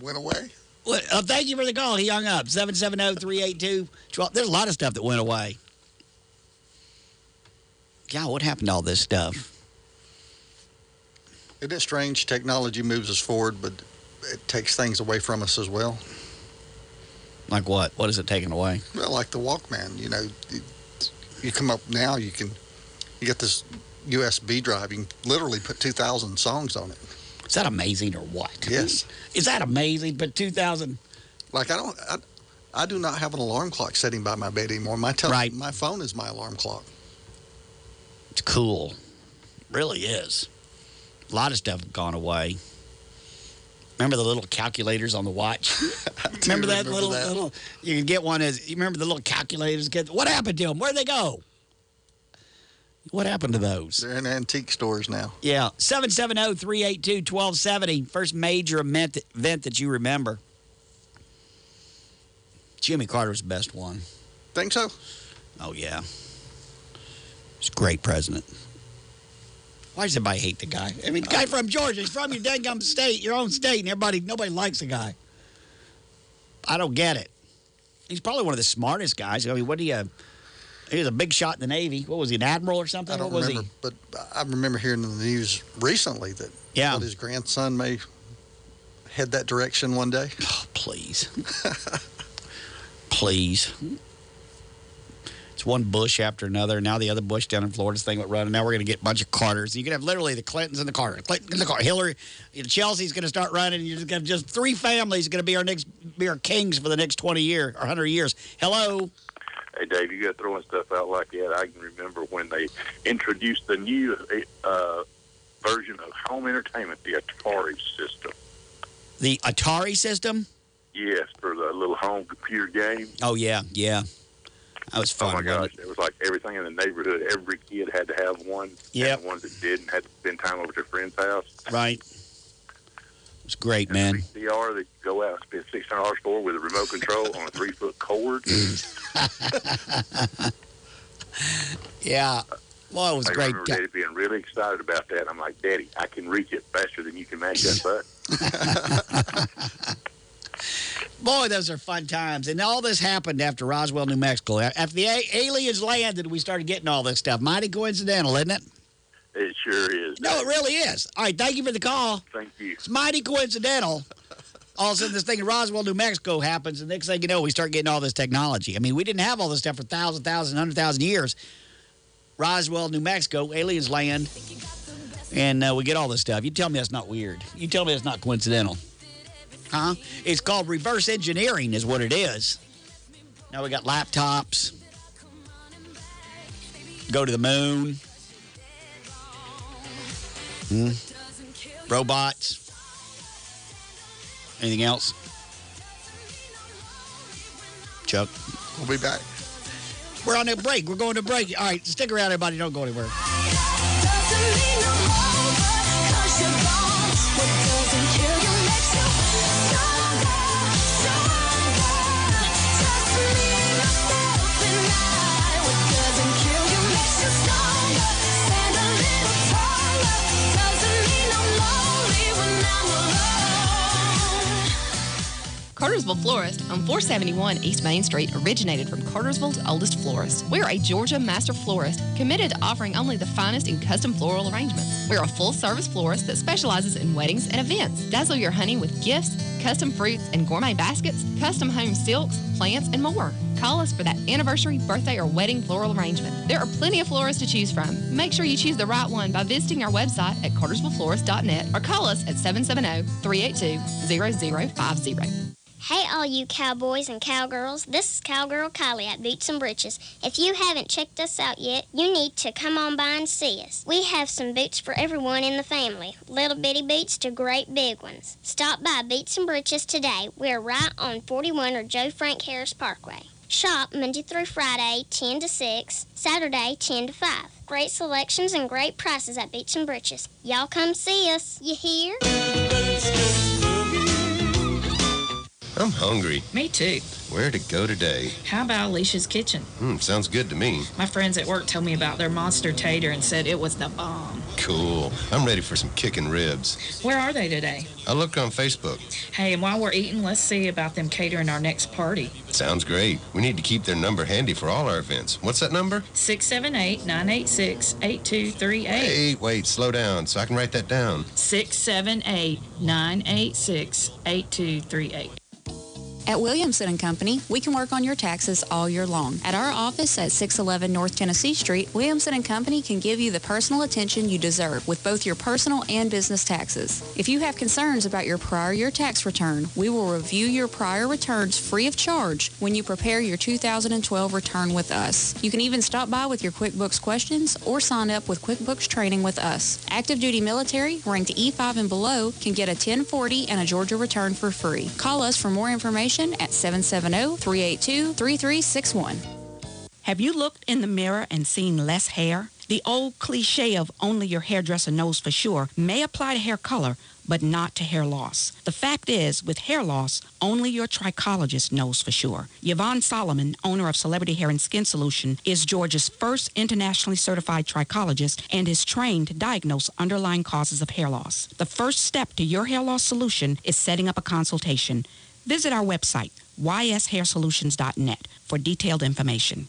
Went away. What, oh, thank you for the call. He hung up. 770 382 There's a lot of stuff that went away. God, what happened to all this stuff? Isn't it strange? Technology moves us forward, but it takes things away from us as well. Like what? What is it taking away? Well, like the Walkman, you know, you, come up now, you can, you get this USB drive, you can literally put 2,000 songs on it. Is that amazing or what? Yes. Is that amazing? But 2000. Like, I don't, I, I do not have an alarm clock setting by my bed anymore. My, Right. my phone is my alarm clock. It's cool. Really is. A lot of stuff gone away. Remember the little calculators on the watch? remember that remember little that. little? You could get one as you remember the little calculators. Get what happened to them? Where'd they go? What happened to those? They're in antique stores now. Yeah, oh, 770 382 1270. First major event, event that you remember. Jimmy Carter's the best one. Think so? Oh, yeah. He's a great president. Why does everybody hate the guy? I mean, the guy from Georgia, he's from your dang state, your own state, and everybody, nobody likes the guy. I don't get it. He's probably one of the smartest guys. I mean, what do you. Uh, he was a big shot in the Navy. What was he, an admiral or something? I don't what remember, but I remember hearing in the news recently that Yeah. his grandson may head that direction one day. Oh, please. Please. It's one Bush after another. Now the other Bush down in Florida's thing with running. Now we're going to get a bunch of Carters. You can have literally the Clintons and the Carter. Clinton and the Carter. Hillary, Chelsea's going to start running. And you're just going to just three families going to be our next, be our kings for the next 20 years or 100 years. Hello. Hey, Dave, you got throwing stuff out like that. I can remember when they introduced the new uh, version of home entertainment, the Atari system. The Atari system? Yes, for the little home computer game. Oh, yeah, yeah. That was fun. Oh my gosh, it was like everything in the neighborhood. Every kid had to have one. Yeah. The ones that didn't had to spend time over at their friend's house. Right. It was great, man. CR, they go out and spend six dollars for with a remote control on a three foot cord. Yeah. Well, it was I great. remember Daddy being really excited about that. I'm like, Daddy, I can reach it faster than you can mash that butt. Boy, those are fun times. And all this happened after Roswell, New Mexico. After the a- aliens landed, we started getting all this stuff. Mighty coincidental, isn't it? It sure is. No, it really is. All right, thank you for the call. Thank you. It's mighty coincidental. All of a sudden, this thing in Roswell, New Mexico happens, and next thing you know, we start getting all this technology. I mean, we didn't have all this stuff for thousands, thousands, hundred thousand years. Roswell, New Mexico, aliens land, and uh, we get all this stuff. You tell me that's not weird. You tell me that's not coincidental. Huh? It's called reverse engineering, is what it is. Now we got laptops, go to the moon, Hmm? robots. Anything else? Chuck? We'll be back. We're on a break. We're going to break. All right, stick around, everybody. Don't go anywhere. Cartersville Florist on 471 East Main Street originated from Cartersville's oldest florist. We're a Georgia master florist committed to offering only the finest in custom floral arrangements. We're a full service florist that specializes in weddings and events. Dazzle your honey with gifts, custom fruits and gourmet baskets, custom home silks, plants, and more. call us for that anniversary, birthday, or wedding floral arrangement. There are plenty of florists to choose from. Make sure you choose the right one by visiting our website at cartersvilleflorist.net or call us at 770 382 0050. Hey, all you cowboys and cowgirls. This is Cowgirl Kylie at Boots and Breeches. If you haven't checked us out yet, you need to come on by and see us. We have some boots for everyone in the family, little bitty boots to great big ones. Stop by Boots and Breeches today. We're right on 41 or Joe Frank Harris Parkway. Shop Monday through Friday, 10 to 6, Saturday, 10 to 5. Great selections and great prices at Boots and Breeches. Y'all come see us. You hear? I'm hungry. Me too. Where to go today? How about Alicia's Kitchen? Hmm, sounds good to me. My friends at work told me about their monster tater and said it was the bomb. Cool. I'm ready for some kicking ribs. Where are they today? I looked on Facebook. Hey, and while we're eating, let's see about them catering our next party. Sounds great. We need to keep their number handy for all our events. What's that number? 678 986 8238. Wait, wait, slow down so I can write that down. 678 986 8238. At Williamson and Company, we can work on your taxes all year long. At our office at 611 North Tennessee Street, Williamson and Company can give you the personal attention you deserve with both your personal and business taxes. If you have concerns about your prior year tax return, we will review your prior returns free of charge when you prepare your 2012 return with us. You can even stop by with your QuickBooks questions or sign up with QuickBooks training with us. Active duty military, ranked E5 and below, can get a 1040 and a Georgia return for free. Call us for more information at 770-382-3361. Have you looked in the mirror and seen less hair? The old cliche of only your hairdresser knows for sure may apply to hair color, but not to hair loss. The fact is, with hair loss, only your trichologist knows for sure. Yvonne Solomon, owner of Celebrity Hair and Skin Solution, is Georgia's first internationally certified trichologist and is trained to diagnose underlying causes of hair loss. The first step to your hair loss solution is setting up a consultation. Visit our website, yshairsolutions.net, for detailed information.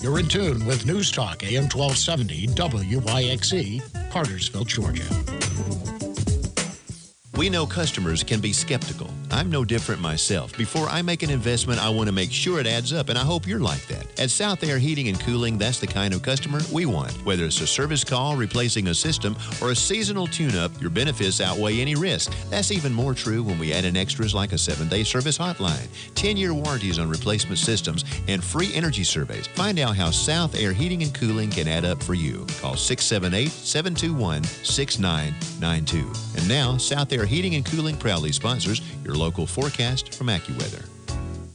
You're in tune with News Talk AM 1270 WYXC, Cartersville, Georgia. We know customers can be skeptical. I'm no different myself. Before I make an investment, I want to make sure it adds up, and I hope you're like that. At South Air Heating and Cooling, that's the kind of customer we want. Whether it's a service call, replacing a system, or a seasonal tune up, your benefits outweigh any risk. That's even more true when we add in extras like a seven day service hotline, 10 year warranties on replacement systems, and free energy surveys. Find out how South Air Heating and Cooling can add up for you. Call 678 721 6992. And now, South Air Heating and Cooling proudly sponsors your local forecast from AccuWeather.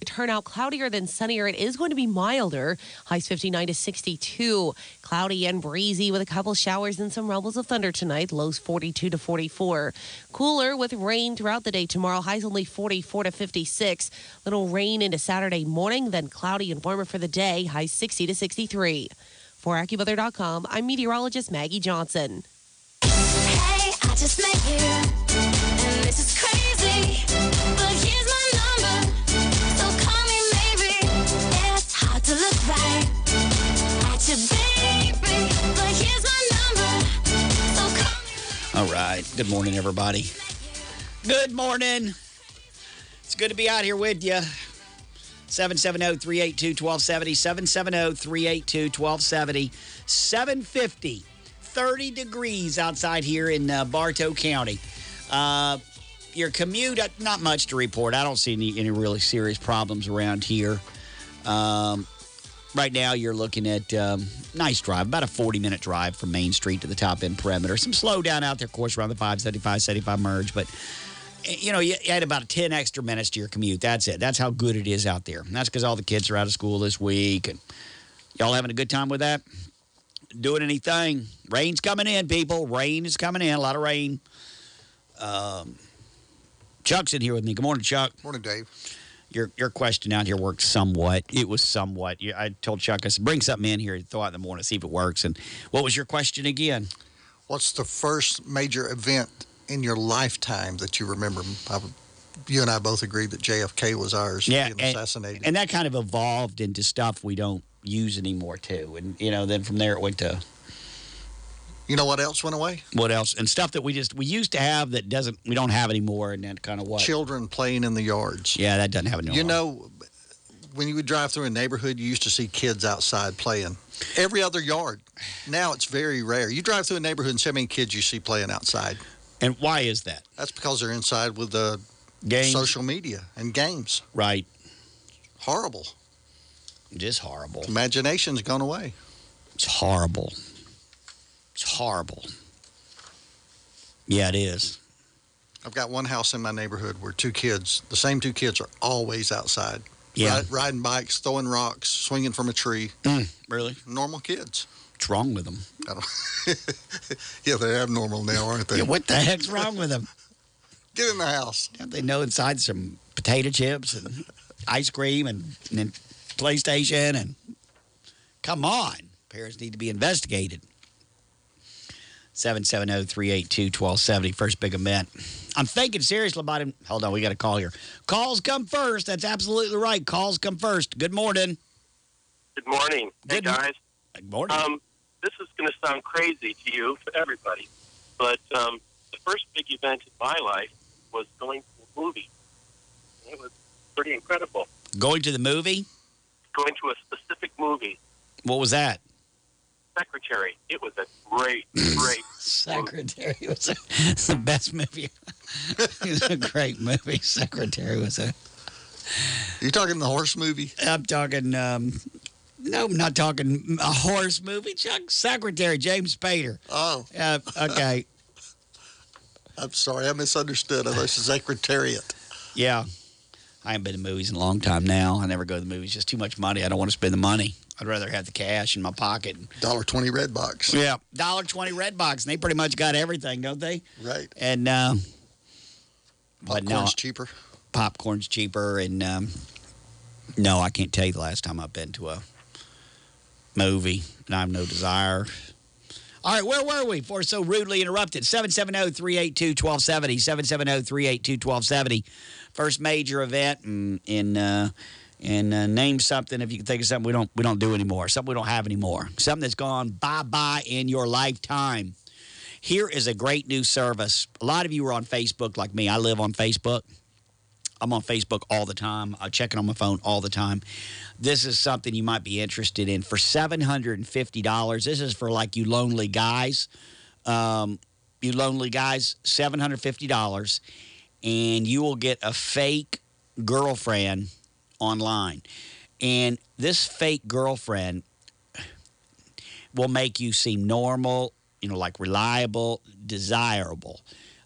Turn out cloudier than sunnier. It is going to be milder. Highs 59 to 62. Cloudy and breezy with a couple showers and some rumbles of thunder tonight. Lows 42 to 44. Cooler with rain throughout the day tomorrow. Highs only 44 to 56. Little rain into Saturday morning, then cloudy and warmer for the day. Highs 60 to 63. For AccuWeather.com, I'm meteorologist Maggie Johnson. Hey, All right. Good morning, everybody. Good morning. It's good to be out here with you. 770 382 1270. 770 382 1270. 750. 30 degrees outside here in uh, Bartow County. Uh, your commute, uh, not much to report. I don't see any, any really serious problems around here. Um, right now, you're looking at um, nice drive, about a 40 minute drive from Main Street to the top end perimeter. Some slowdown out there, of course, around the 575, 75 merge, but eh, you know, you had about 10 extra minutes to your commute. That's it. That's how good it is out there. And that's because all the kids are out of school this week. And y'all having a good time with that? Doing anything? Rain's coming in, people. Rain is coming in. A lot of rain. Um, Chuck's in here with me. Good morning, Chuck. Morning, Dave. Your your question out here worked somewhat. It was somewhat. I told Chuck, I said, bring something in here, throw it in the morning, see if it works. And what was your question again? What's the first major event in your lifetime that you remember? I, you and I both agreed that JFK was ours. Yeah, and- assassinated. And that kind of evolved into stuff we don't use anymore, too. And, you know, then from there it went to you know what else went away? what else? And stuff that we just, we used to have that doesn't, we don't have anymore. And that kind of what? Children playing in the yards. Yeah, that doesn't happen anymore. You know, when you would drive through a neighborhood, you used to see kids outside playing. Every other yard. Now it's very rare. You drive through a neighborhood and see how many kids you see playing outside. And why is that? That's because they're inside with the Games. social media and games. Right. Horrible. Just horrible. Imagination's gone away. It's horrible. It's horrible. Yeah, it is. I've got one house in my neighborhood where two kids, the same two kids, are always outside. Yeah. Ri- riding bikes, throwing rocks, swinging from a tree. Mm, really? Normal kids. What's wrong with them? Yeah, they're abnormal now, aren't they? Yeah, what the heck's wrong with them? Get in the house. Don't they know inside some potato chips and ice cream and, and PlayStation and come on. Parents need to be investigated. 770-382-1270, first big event. I'm thinking seriously about him. Hold on, we got a call here. Calls come first. That's absolutely right. Calls come first. Good morning. Good morning. Hey, Good guys. Good morning. Um, this is going to sound crazy to you, to everybody, but um, the first big event in my life was going to a movie. It was pretty incredible. Going to the movie? Going to a specific movie, What was that? Secretary. It was a great, great Secretary was a, it's the best movie. it was a great movie. Secretary was a. You talking the horse movie? I'm talking. Um, no, I'm not talking a horse movie. Chuck Secretary James Spader. Oh. Uh, okay. I'm sorry, I misunderstood. I thought it was Secretariat. Yeah. I haven't been to movies in a long time now. I never go to the movies. Just too much money. I don't want to spend the money. I'd rather have the cash in my pocket. Dollar twenty Redbox. Yeah, dollar twenty Redbox, and they pretty much got everything, don't they? Right. And uh, but no, Popcorn's cheaper. popcorn's cheaper, and um, no, I can't tell you the last time I've been to a movie, and I have no desire. All right, where were we for so rudely interrupted? 770 382 1270. 770 382 1270. First major event, and, and, uh, uh, name something if you can think of something we don't, we don't do anymore, something we don't have anymore, something that's gone bye bye in your lifetime. Here is a great new service. A lot of you are on Facebook like me. I live on Facebook. I'm on Facebook all the time. I check it on my phone all the time. This is something you might be interested in for $750. This is for like you lonely guys. Um, you lonely guys, $750. And you will get a fake girlfriend online. And this fake girlfriend will make you seem normal, you know, like reliable, desirable.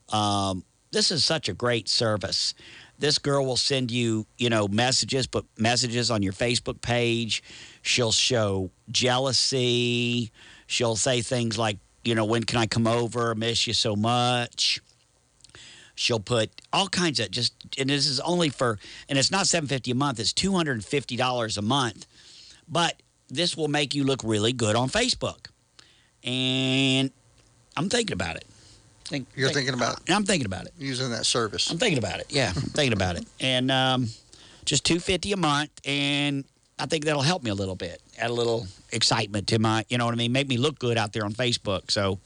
Um, this is such a great service. This girl will send you, you know, messages, but messages on your Facebook page. She'll show jealousy. She'll say things like, you know, when can I come over? Miss you so much. She'll put all kinds of just, and this is only for, and it's not seven fifty a month. It's two hundred and fifty dollars a month, but this will make you look really good on Facebook. And I'm thinking about it. Think, You're think- thinking about I'm thinking about it. using that service. I'm thinking about it. Yeah, I'm thinking about it. And um, just two fifty a month, and I think that'll help me a little bit, add a little excitement to my, you know what I mean, make me look good out there on Facebook. So,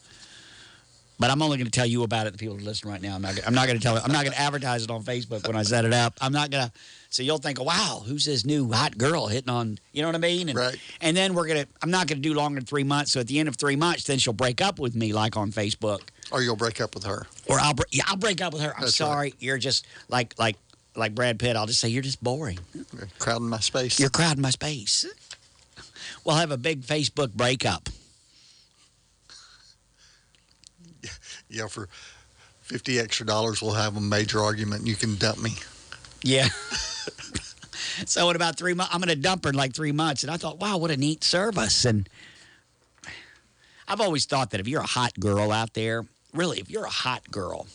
but I'm only going to tell you about it. The people who listen right now, I'm not. I'm not going to tell it. I'm not going to advertise it on Facebook when I set it up. I'm not going to. So you'll think, wow, who's this new hot girl hitting on? You know what I mean? And, Right. And then we're gonna. I'm not going to do longer than three months. So at the end of three months, then she'll break up with me, like on Facebook Or you'll break up with her. or I'll yeah, I'll break up with her. I'm That's sorry, you're just like like like Brad Pitt. I'll just say you're just boring. You're crowding my space. You're crowding my space. We'll have a big Facebook breakup. Yeah, for fifty extra dollars, we'll have a major argument. and You can dump me. Yeah. so in about three months, I'm going to dump her in like three months. And I thought, wow, what a neat service. And I've always thought that if you're a hot girl out there, really, if you're a hot girl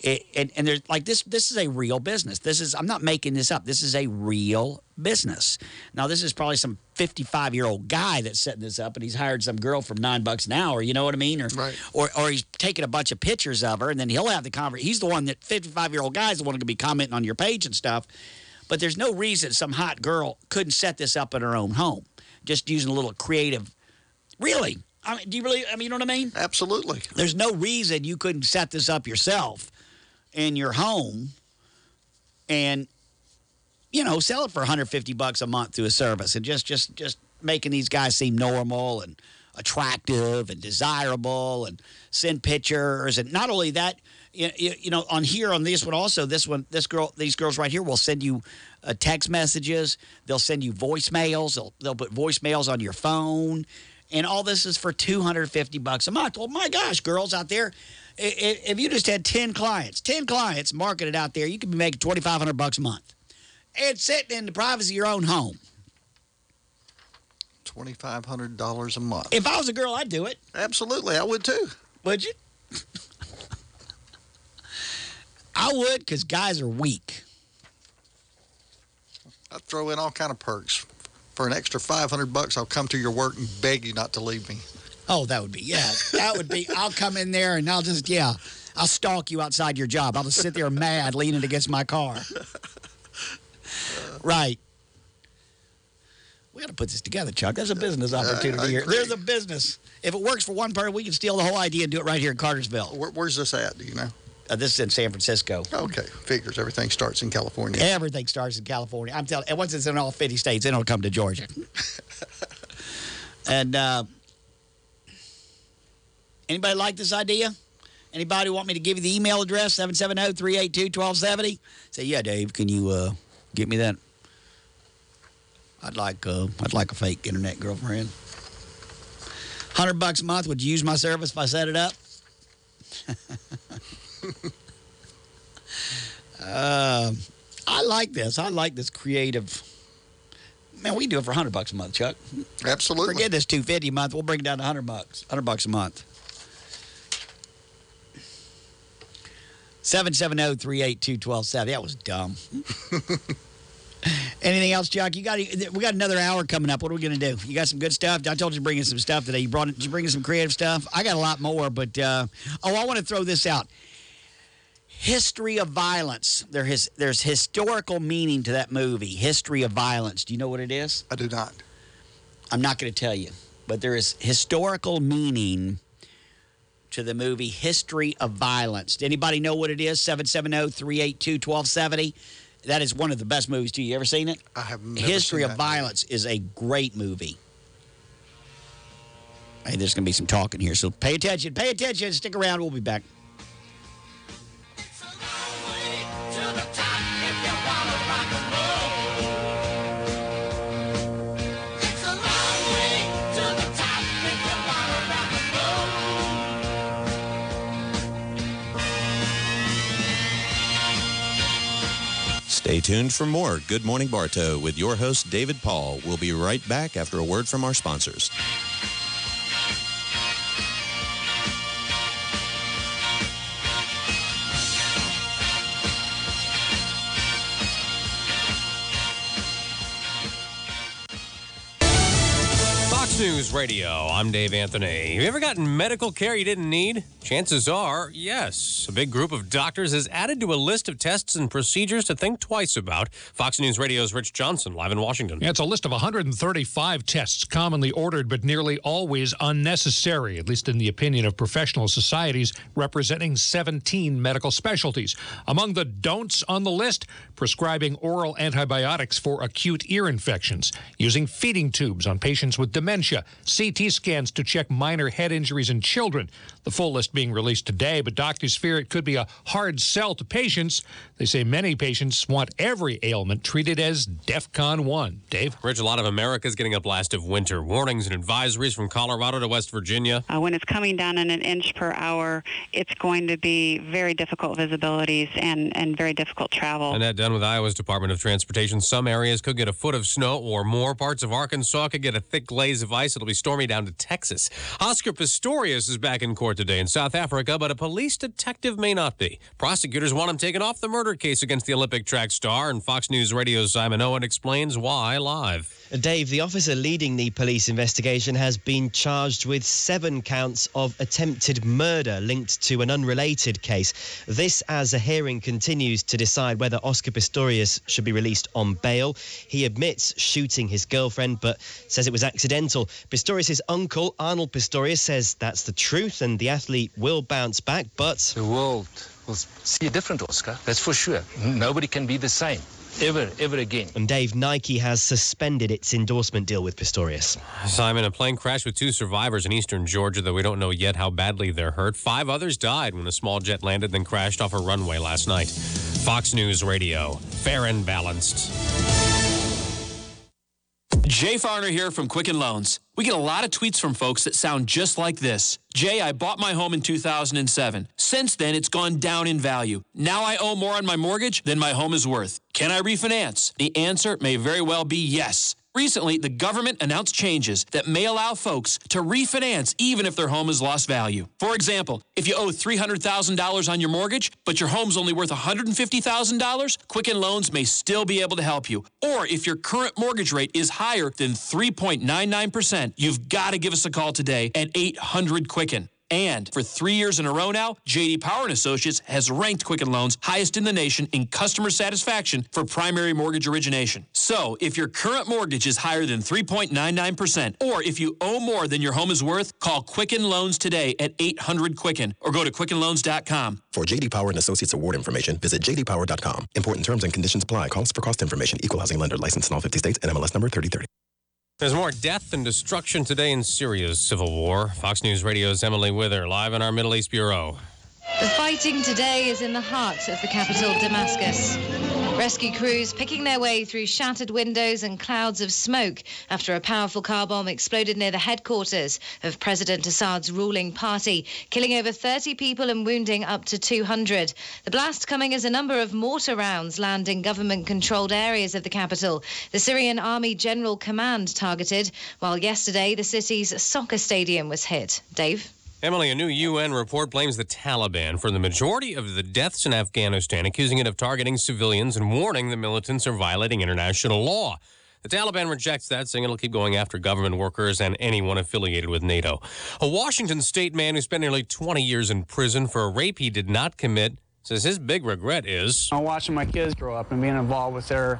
It, and, and there's like this this is a real business. This is I'm not making this up. This is a real business. Now this is probably some 55 year old guy that's setting this up, and he's hired some girl from nine bucks an hour. You know what I mean? Or or or he's taking a bunch of pictures of her, and then he'll have the conversation. He's the one that 55 year old guy is the one going to be commenting on your page and stuff. But there's no reason some hot girl couldn't set this up in her own home, just using a little creative. Really? I mean, do you really? I mean, you know what I mean? Absolutely. There's no reason you couldn't set this up yourself in your home and you know sell it for 150 bucks a month through a service and just just just making these guys seem normal and attractive and desirable and send pictures. And not only that you, you, know on here on this one also this one this girl these girls right here will send you uh, text messages. They'll send you voicemails. They'll, they'll put voicemails on your phone. And all this is for 250 bucks a month. Well my gosh girls out there if you just had 10 clients 10 clients marketed out there you could be making 2500 bucks a month and sitting in the privacy of your own home $2,500 a month. if i was a girl i'd do it Absolutely, I would too. would you i would because guys are weak I'd throw in all kind of perks. For an extra 500 bucks, I'll come to your work and beg you not to leave me. Oh, that would be, yeah. That would be, I'll come in there and I'll just, yeah, I'll stalk you outside your job. I'll just sit there mad leaning against my car. Right. We got to put this together, Chuck. There's a business opportunity I here. There's a business. If it works for one person, we can steal the whole idea and do it right here in Cartersville. Where, where's this at? Do you know? Uh, this is in San Francisco. Okay, figures. Everything starts in California. Everything starts in California. I'm telling. And once it's in all 50 states, then it'll come to Georgia. and uh, anybody like this idea? Anybody want me to give you the email address 770-382-1270? Say, yeah, Dave. Can you uh, get me that? I'd like uh, I'd like a fake internet girlfriend. Hundred bucks a month. Would you use my service if I set it up? Um, I like this. I like this creative. Man, we can do it for 100 bucks a month, Chuck. Absolutely. Forget this 250 a month. We'll bring it down to 100 bucks. 100 bucks a month. 770-382-1270. That was dumb. Anything else, Chuck? You got we got another hour coming up. What are we going to do? You got some good stuff. I told you to bring in some stuff today. You brought did you bring in some creative stuff. I got a lot more, but uh, oh, I want to throw this out. History of Violence. There is there's historical meaning to that movie. History of Violence. Do you know what it is? I do not. I'm not going to tell you, but there is historical meaning to the movie History of Violence. Does anybody know what it is? 770-382-1270. That is one of the best movies Do You ever seen it? I have never History seen of that movie. Violence is a great movie. Hey, there's going to be some talking here, so pay attention. Pay attention. Stick around. We'll be back. Stay tuned for more Good Morning Bartow with your host, David Paul. We'll be right back after a word from our sponsors. Fox News Radio. I'm Dave Anthony. Have you ever gotten medical care you didn't need? Chances are, yes. A big group of doctors has added to a list of tests and procedures to think twice about. Fox News Radio's Rich Johnson, live in Washington. Yeah, it's a list of 135 tests commonly ordered, but nearly always unnecessary, at least in the opinion of professional societies representing 17 medical specialties. Among the don'ts on the list, prescribing oral antibiotics for acute ear infections, using feeding tubes on patients with dementia, CT scans to check minor head injuries in children. The full list being released today, but doctors fear it could be a hard sell to patients. They say many patients want every ailment treated as DEFCON 1. Dave? Rich, a lot of America is getting a blast of winter. Warnings and advisories from Colorado to West Virginia. Uh, when it's coming down in an inch per hour, it's going to be very difficult visibilities and, and very difficult travel. And that done with Iowa's Department of Transportation. Some areas could get a foot of snow or more. Parts of Arkansas could get a thick glaze of ice. It'll be stormy down to Texas. Oscar Pistorius is back in court today in South Africa, but a police detective may not be. Prosecutors want him taken off the murder case against the Olympic track star, and Fox News Radio's Simon Owen explains why live. Dave, the officer leading the police investigation has been charged with seven counts of attempted murder linked to an unrelated case. This as a hearing continues to decide whether Oscar Pistorius should be released on bail. He admits shooting his girlfriend, but says it was accidental. Pistorius' uncle, Arnold Pistorius, says that's the truth and the athlete will bounce back, but. The world will see a different Oscar, that's for sure. Nobody can be the same. Ever, ever again. And Dave, Nike has suspended its endorsement deal with Pistorius. Simon, a plane crashed with two survivors in eastern Georgia, though we don't know yet how badly they're hurt. Five others died when a small jet landed, then crashed off a runway last night. Fox News Radio, fair and balanced. Jay Farner here from Quicken Loans. We get a lot of tweets from folks that sound just like this. Jay, I bought my home in 2007. Since then, it's gone down in value. Now I owe more on my mortgage than my home is worth. Can I refinance? The answer may very well be yes. Recently, the government announced changes that may allow folks to refinance even if their home has lost value. For example, if you owe $300,000 on your mortgage, but your home's only worth $150,000, Quicken Loans may still be able to help you. Or if your current mortgage rate is higher than 3.99%, you've got to give us a call today at 800 Quicken. And for three years in a row now, JD Power and Associates has ranked Quicken Loans highest in the nation in customer satisfaction for primary mortgage origination. So, if your current mortgage is higher than 3.99%, or if you owe more than your home is worth, call Quicken Loans today at 800 Quicken or go to quickenloans.com. For JD Power and Associates award information, visit jdpower.com. Important terms and conditions apply. Calls for cost information. Equal housing lender. Licensed in all 50 states. NMLS number 3030. There's more death and destruction today in Syria's civil war. Fox News Radio's Emily Wither, live in our Middle East Bureau. The fighting today is in the heart of the capital, Damascus. Rescue crews picking their way through shattered windows and clouds of smoke after a powerful car bomb exploded near the headquarters of President Assad's ruling party, killing over 30 people and wounding up to 200. The blast coming as a number of mortar rounds land in government controlled areas of the capital. The Syrian Army General Command targeted, while yesterday the city's soccer stadium was hit. Dave? Emily, a new UN report blames the Taliban for the majority of the deaths in Afghanistan, accusing it of targeting civilians and warning the militants are violating international law. The Taliban rejects that, saying it'll keep going after government workers and anyone affiliated with NATO. A Washington state man who spent nearly 20 years in prison for a rape he did not commit says his big regret is. I'm watching my kids grow up and being involved with their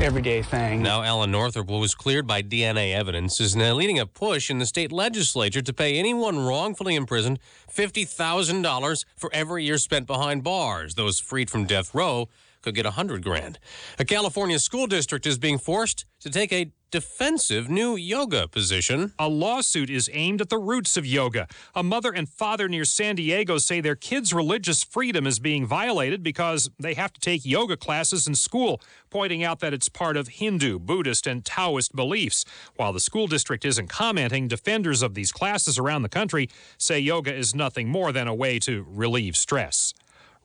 everyday thing. Now, Alan Northrop, who was cleared by DNA evidence, is now leading a push in the state legislature to pay anyone wrongfully imprisoned $50,000 for every year spent behind bars. Those freed from death row could get a hundred grand. A California school district is being forced to take a defensive new yoga position. A lawsuit is aimed at the roots of yoga. A mother and father near San Diego say their kids' religious freedom is being violated because they have to take yoga classes in school, pointing out that it's part of Hindu, Buddhist, and Taoist beliefs. While the school district isn't commenting, defenders of these classes around the country say yoga is nothing more than a way to relieve stress.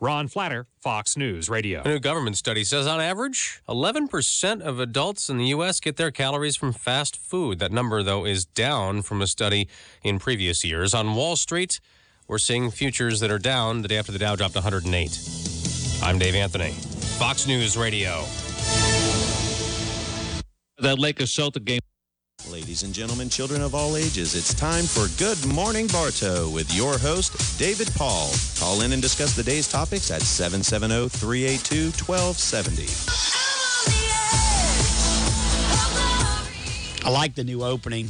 Ron Flatter, Fox News Radio. A new government study says on average, 11% of adults in the U.S. get their calories from fast food. That number, though, is down from a study in previous years. On Wall Street, we're seeing futures that are down the day after the Dow dropped 108. I'm Dave Anthony, Fox News Radio. That Lakers Celtic game. Ladies and gentlemen, children of all ages, it's time for Good Morning Bartow with your host, David Paul. Call in and discuss the day's topics at 770 382 1270. I like the new opening.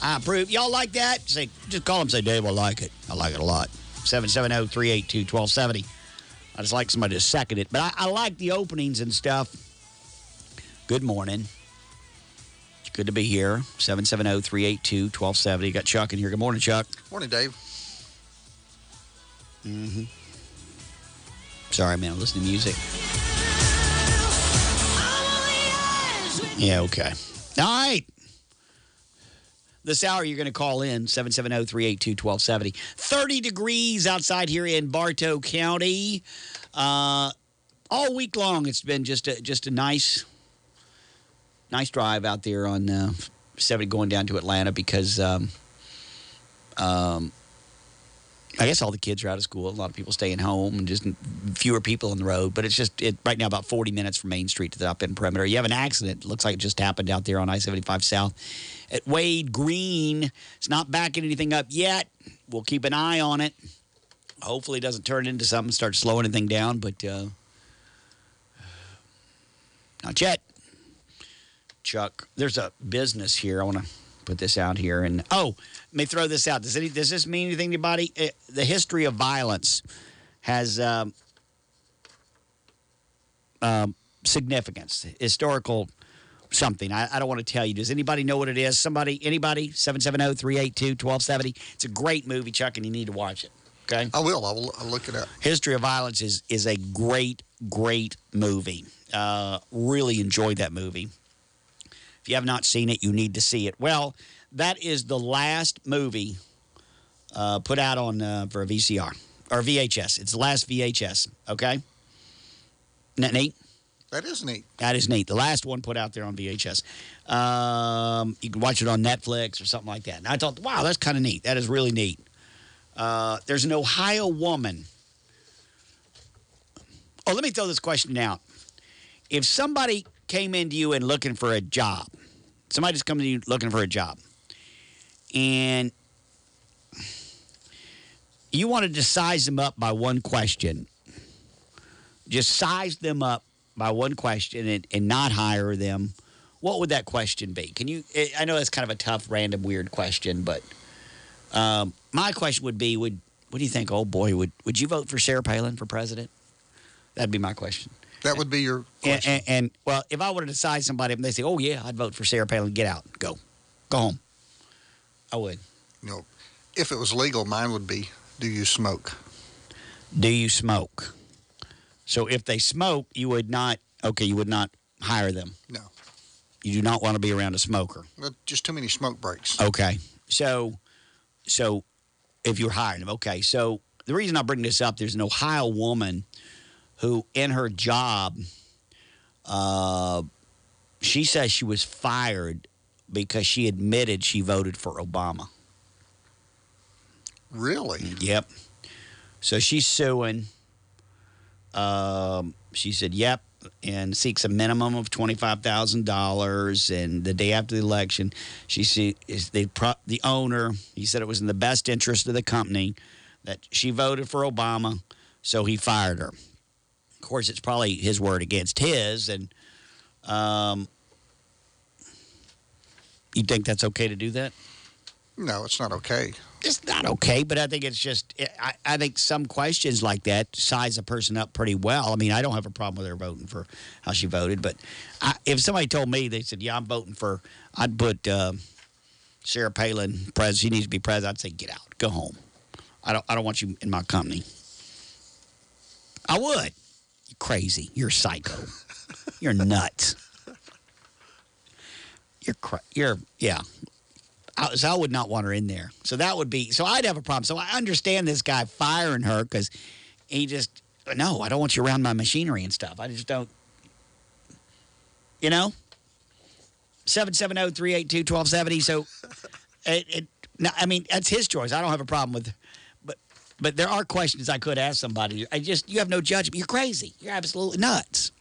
I approve. Y'all like that? Say, just call them. Say, Dave, I like it. I like it a lot. 770-382-1270. I just like somebody to second it. But I, I like the openings and stuff. Good morning. Good to be here. 770-382-1270. Got Chuck in here. Good morning, Chuck. Morning, Dave. Mm-hmm. Sorry, man. I'm listening to music. Yeah, okay. All right. This hour, you're going to call in 770 382 1270. 30 degrees outside here in Bartow County. Uh, all week long, it's been just a, just a nice, nice drive out there on uh, 70 going down to Atlanta because um, um, I guess all the kids are out of school. A lot of people staying home and just fewer people on the road. But it's just it, right now about 40 minutes from Main Street to the up end perimeter. You have an accident. Looks like it just happened out there on I 75 South at Wade Green. It's not backing anything up yet. We'll keep an eye on it. Hopefully, it doesn't turn into something, start slowing anything down. But uh, not yet. Chuck, there's a business here. I want to put this out here. And oh, let me throw this out. Does, any, does this mean anything to anybody? Eh, the history of violence has um, um, significance, historical something. I, I don't want to tell you. Does anybody know what it is? Somebody, anybody? 770 382 1270. It's a great movie, Chuck, and you need to watch it. Okay? I will. I will I'll look it up. History of Violence is, is a great, great movie. Uh, really enjoyed that movie. If you have not seen it, you need to see it. Well, that is the last movie uh, put out on uh, for a VCR or VHS. It's the last VHS. Okay, Isn't that neat? That is neat. That is neat. The last one put out there on VHS. Um, you can watch it on Netflix or something like that. And I thought, wow, that's kind of neat. That is really neat. Uh, there's an Ohio woman. Oh, let me throw this question out. If somebody came into you and looking for a job, somebody just comes to you looking for a job, and you wanted to size them up by one question, just size them up by one question and, and not hire them, what would that question be? Can you? I know that's kind of a tough, random, weird question, but um, my question would be: Would what do you think? Oh boy, would would you vote for Sarah Palin for president? That'd be my question. That would be your And, and, and well, if I were to decide somebody, and they say, "Oh yeah, I'd vote for Sarah Palin," get out, go, go home. I would. You know, if it was legal, mine would be: Do you smoke? Do you smoke? So if they smoke, you would not. Okay, you would not hire them. No. You do not want to be around a smoker. Well, Just too many smoke breaks. Okay. So, so if you're hiring them, okay. So the reason I bring this up, there's an Ohio woman who, in her job, uh, she says she was fired because she admitted she voted for Obama. Really? Yep. So she's suing. Um, she said, "Yep," and seeks a minimum of twenty five thousand dollars. And the day after the election, she see is the the owner. He said it was in the best interest of the company that she voted for Obama, so he fired her. Of course, it's probably his word against his, and um, you think that's okay to do that? No, it's not okay. It's not okay, but I think it's just, I, I think some questions like that size a person up pretty well. I mean, I don't have a problem with her voting for how she voted, but I, if somebody told me, they said, yeah, I'm voting for, I'd put uh, Sarah Palin, pres, she needs to be president, I'd say, get out, go home. I don't, I don't want you in my company. I would. Crazy. You're psycho. You're nuts. You're, cra- you're, yeah. I, so I would not want her in there. So that would be, so I'd have a problem. So I understand this guy firing her because he just, no, I don't want you around my machinery and stuff. I just don't, you know? 770 382 1270. So it, it, I mean, that's his choice. I don't have a problem with but there are questions I could ask somebody. I just, you have no judgment. You're crazy. You're absolutely nuts.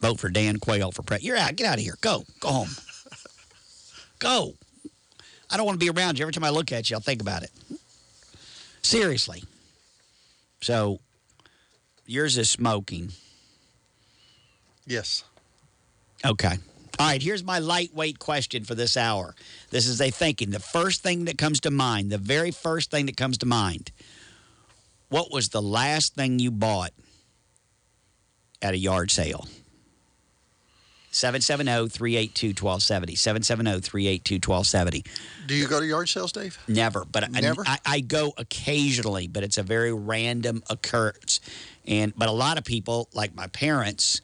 Vote for Dan Quayle for president. You're out. Get out of here. Go. Go home. Go. I don't want to be around you. Every time I look at you, I'll think about it. Seriously. So, yours is smoking. Yes. Okay. All right, here's my lightweight question for this hour. This is a thinking. The first thing that comes to mind, the very first thing that comes to mind. What was the last thing you bought at a yard sale? 770 382 1270. 770 382 1270. Do you go to yard sales, Dave? Never, but I- Never? I, I go occasionally, but it's a very random occurrence. And but a lot of people, like my parents,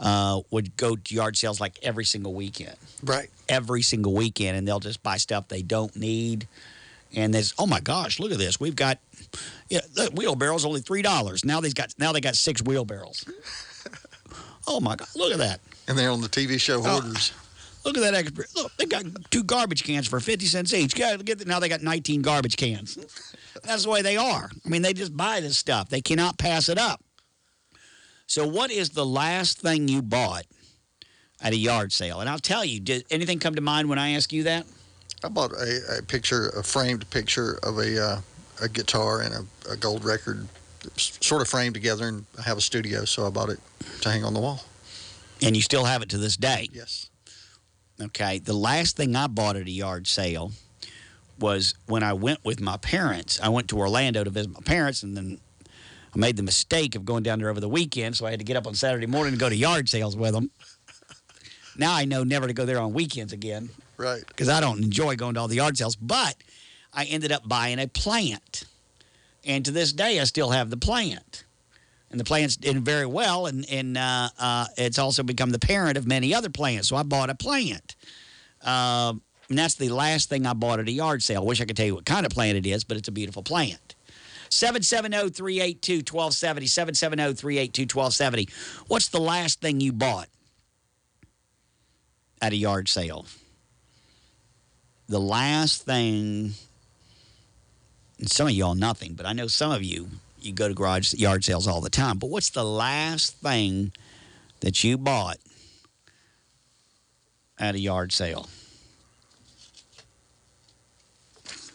uh, would go to yard sales like every single weekend. Right. Every single weekend, and they'll just buy stuff they don't need. And there's, oh my gosh, look at this. We've got, yeah, the wheelbarrow's only three dollars. Now they've got now they got six wheelbarrows. oh my god, look at that. And they're on the TV show Oh. Hoarders. Look at that extra. Look, they got two garbage cans for 50 cents each. Now they got 19 garbage cans. That's the way they are. I mean, they just buy this stuff, they cannot pass it up. So, what is the last thing you bought at a yard sale? And I'll tell you, did anything come to mind when I ask you that? I bought a, a picture, a framed picture of a uh, a guitar and a, a gold record, sort of framed together, and I have a studio, so I bought it to hang on the wall. And you still have it to this day? Yes. Okay. The last thing I bought at a yard sale was when I went with my parents. I went to Orlando to visit my parents, and then I made the mistake of going down there over the weekend, so I had to get up on Saturday morning and go to yard sales with them. Now I know never to go there on weekends again Right. because I don't enjoy going to all the yard sales. But I ended up buying a plant. And to this day, I still have the plant. And the plant's did very well, and, and uh, uh, it's also become the parent of many other plants. So I bought a plant. Uh, and that's the last thing I bought at a yard sale. I wish I could tell you what kind of plant it is, but it's a beautiful plant. 770 382 1270. 770 382 1270. What's the last thing you bought at a yard sale? The last thing, and some of y'all nothing, but I know some of you, you go to garage yard sales all the time. But what's the last thing that you bought at a yard sale?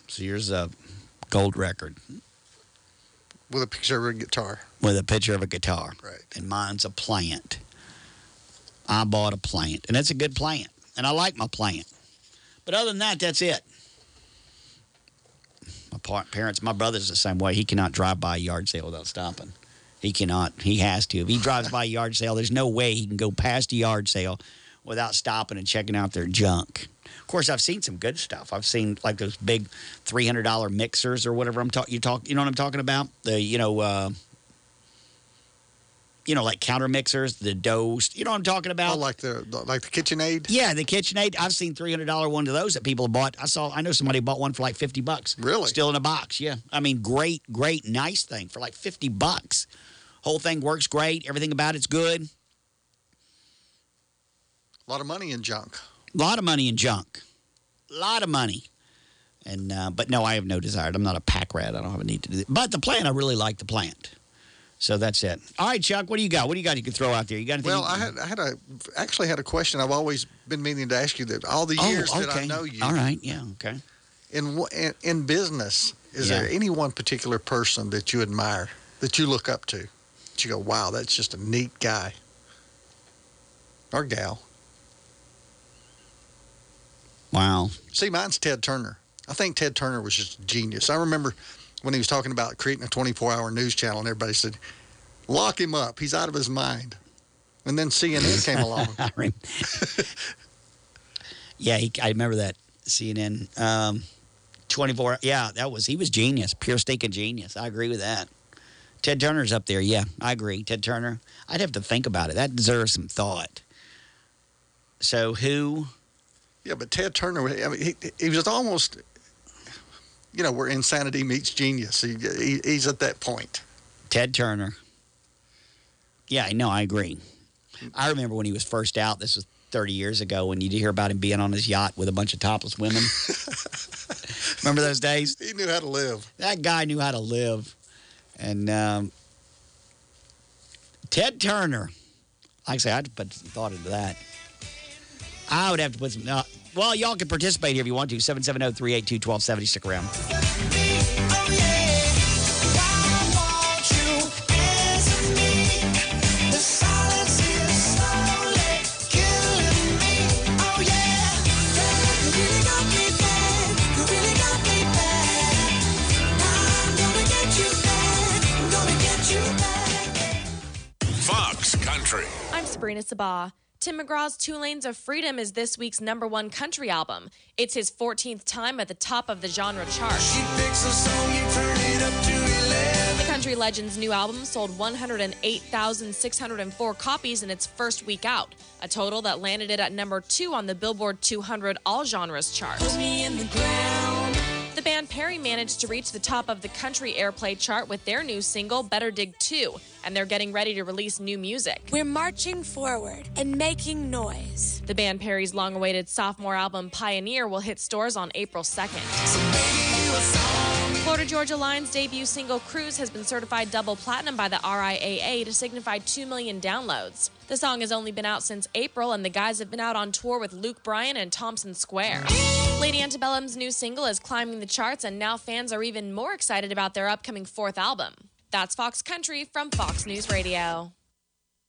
So here's a gold record With a picture of a guitar. with a picture of a guitar. Right. And mine's a plant. I bought a plant, and it's a good plant, and I like my plant. But other than that, that's it. My par- parents, my brother's the same way. He cannot drive by a yard sale without stopping. He cannot. He has to. If he drives by a yard sale, there's no way he can go past a yard sale without stopping and checking out their junk. Of course, I've seen some good stuff. I've seen like those big three hundred dollar mixers or whatever I'm talking. You talk. You know what I'm talking about? The you know. Uh, you know, like counter mixers, the doughs. You know what I'm talking about? Oh, like the like the KitchenAid. Yeah, the KitchenAid. I've seen three hundred dollar one of those that people have bought. I saw. I know somebody bought one for like fifty bucks. Really? Still in a box. Yeah. I mean, great, great, nice thing for like fifty bucks. Whole thing works great. Everything about it's good. A lot of money in junk. A lot of money in junk. A lot of money. And uh, but no, I have no desire. I'm not a pack rat. I don't have a need to do that. But the plant, I really like the plant. So that's it. All right, Chuck. What do you got? What do you got? You can throw out there. You got anything? Well, I had I had a actually had a question. I've always been meaning to ask you that. All the Oh, years that I know you, All right. Yeah. Okay. in in, in business, is Yeah. there any one particular person that you admire, that you look up to, that you go, wow, that's just a neat guy or gal? Wow. See, mine's Ted Turner. I think Ted Turner was just a genius. I remember when he was talking about creating a 24 hour news channel, and everybody said, lock him up. He's out of his mind. And then CNN came along. Yeah, he, I remember that CNN. Um, 24. Yeah, that was he was genius, pure stinking genius. I agree with that. Ted Turner's up there. Yeah, I agree. Ted Turner. I'd have to think about it. That deserves some thought. So who? Yeah, but Ted Turner, I mean, he, he was almost, you know, where insanity meets genius. He, he, he's at that point. Ted Turner. Yeah, no, I agree. I remember when he was first out. This was 30 years ago when you'd hear about him being on his yacht with a bunch of topless women. remember those days? He knew how to live. That guy knew how to live. And um, Ted Turner, like I say, I'd put some thought into that. I would have to put some. Uh, well, y'all can participate here if you want to. 770 382 1270. Stick around. Fox Country. I'm Sabrina Sabah. Tim McGraw's Two Lanes of Freedom is this week's number one country album. It's his 14th time at the top of the genre chart. The country legend's new album sold 108,604 copies in its first week out, a total that landed it at number two on the Billboard 200 All Genres chart. The band Perry managed to reach the top of the country airplay chart with their new single, Better Dig 2, and they're getting ready to release new music. We're marching forward and making noise. The band Perry's long awaited sophomore album, Pioneer, will hit stores on April 2nd. Florida Georgia Line's debut single Cruise has been certified double platinum by the RIAA to signify 2 million downloads. The song has only been out since April, and the guys have been out on tour with Luke Bryan and Thompson Square. Lady Antebellum's new single is climbing the charts, and now fans are even more excited about their upcoming fourth album. That's Fox Country from Fox News Radio.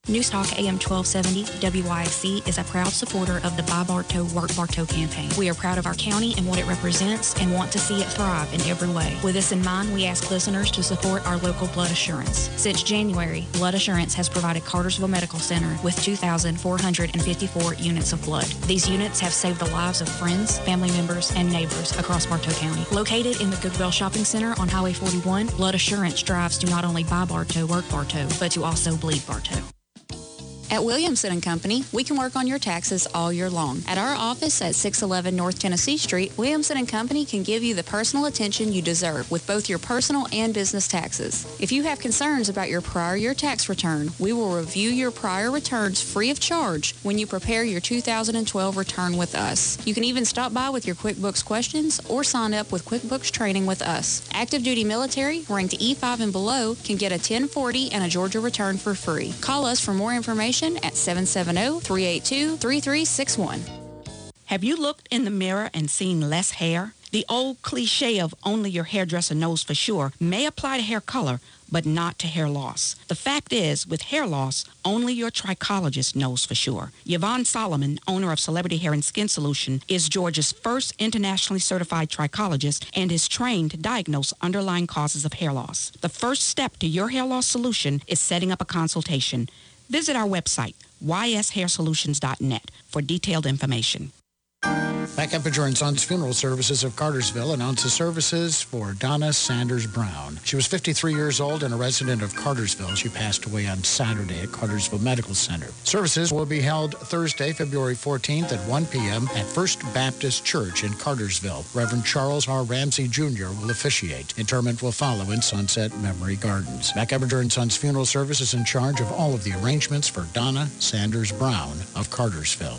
Newstalk AM 1270 WYXC is a proud supporter of the Buy Bartow Work Bartow campaign. We are proud of our county and what it represents and want to see it thrive in every way. With this in mind, we ask listeners to support our local blood assurance. Since January, Blood Assurance has provided Cartersville Medical Center with 2,454 units of blood. These units have saved the lives of friends, family members, and neighbors across Bartow County. Located in the Goodwill Shopping Center on Highway 41, Blood Assurance strives to not only buy Bartow, work Bartow, but to also bleed Bartow. At Williamson and Company, we can work on your taxes all year long. At our office at 611 North Tennessee Street, Williamson and Company can give you the personal attention you deserve with both your personal and business taxes. If you have concerns about your prior year tax return, we will review your prior returns free of charge when you prepare your 2012 return with us. You can even stop by with your QuickBooks questions or sign up with QuickBooks training with us. Active duty military, ranked E5 and below, can get a 1040 and a Georgia return for free. Call us for more information at 770-382-3361. Have you looked in the mirror and seen less hair? The old cliche of only your hairdresser knows for sure may apply to hair color, but not to hair loss. The fact is, with hair loss, only your trichologist knows for sure. Yvonne Solomon, owner of Celebrity Hair and Skin Solution, is Georgia's first internationally certified trichologist and is trained to diagnose underlying causes of hair loss. The first step to your hair loss solution is setting up a consultation. Visit our website, yshairsolutions.net, for detailed information. Mac Eppinger and Sons Funeral Services of Cartersville announces services for Donna Sanders Brown. She was 53 years old and a resident of Cartersville. She passed away on Saturday at Cartersville Medical Center. Services will be held Thursday, February 14th at 1 p.m. at First Baptist Church in Cartersville. Reverend Charles R. Ramsey Jr. will officiate. Interment will follow in Sunset Memory Gardens. Mac Eppinger and Sons Funeral Service is in charge of all of the arrangements for Donna Sanders Brown of Cartersville.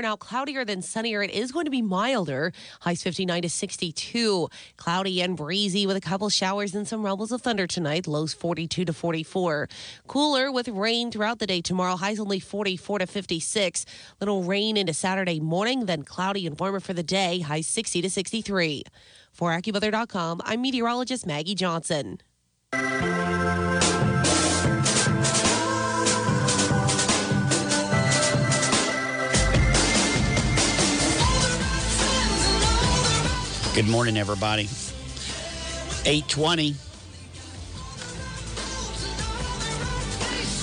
out cloudier than sunnier. It is going to be milder. Highs 59 to 62. Cloudy and breezy with a couple showers and some rumbles of thunder tonight. Lows 42 to 44. Cooler with rain throughout the day tomorrow. Highs only 44 to 56. Little rain into Saturday morning, then cloudy and warmer for the day. Highs 60 to 63. For AccuWeather.com, I'm meteorologist Maggie Johnson. Good morning, everybody. 820.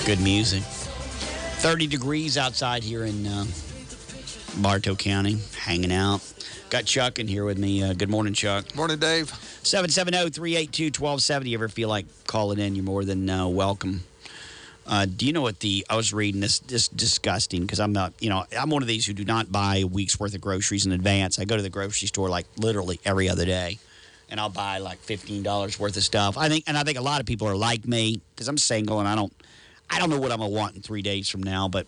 Good music. 30 degrees outside here in uh, Bartow County, hanging out. Got Chuck in here with me. Uh, good morning, Chuck. Morning, Dave. 770 382 1270. Ever feel like calling in, you're more than uh, welcome. Uh, do you know what the I was reading this this disgusting because I'm not you know I'm one of these who do not buy a week's worth of groceries in advance. I go to the grocery store like literally every other day, and I'll buy like fifteen dollars worth of stuff. I think and I think a lot of people are like me because I'm single and I don't I don't know what I'm gonna want in three days from now. But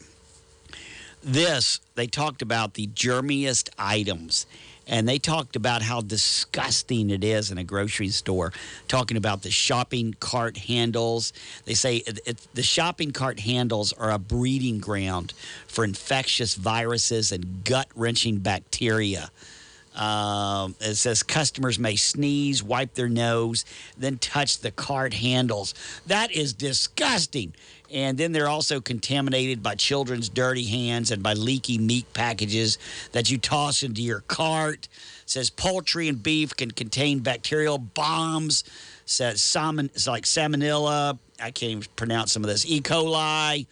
this they talked about the germiest items, and they talked about how disgusting it is in a grocery store, talking about the shopping cart handles. They say it, it, the shopping cart handles are a breeding ground for infectious viruses and gut wrenching bacteria. Um, it says customers may sneeze, wipe their nose, then touch the cart handles. That is disgusting. And then they're also contaminated by children's dirty hands and by leaky meat packages that you toss into your cart. Says poultry and beef can contain bacterial bombs. Says salmon, it's like salmonella. I can't even pronounce some of this. E. coli.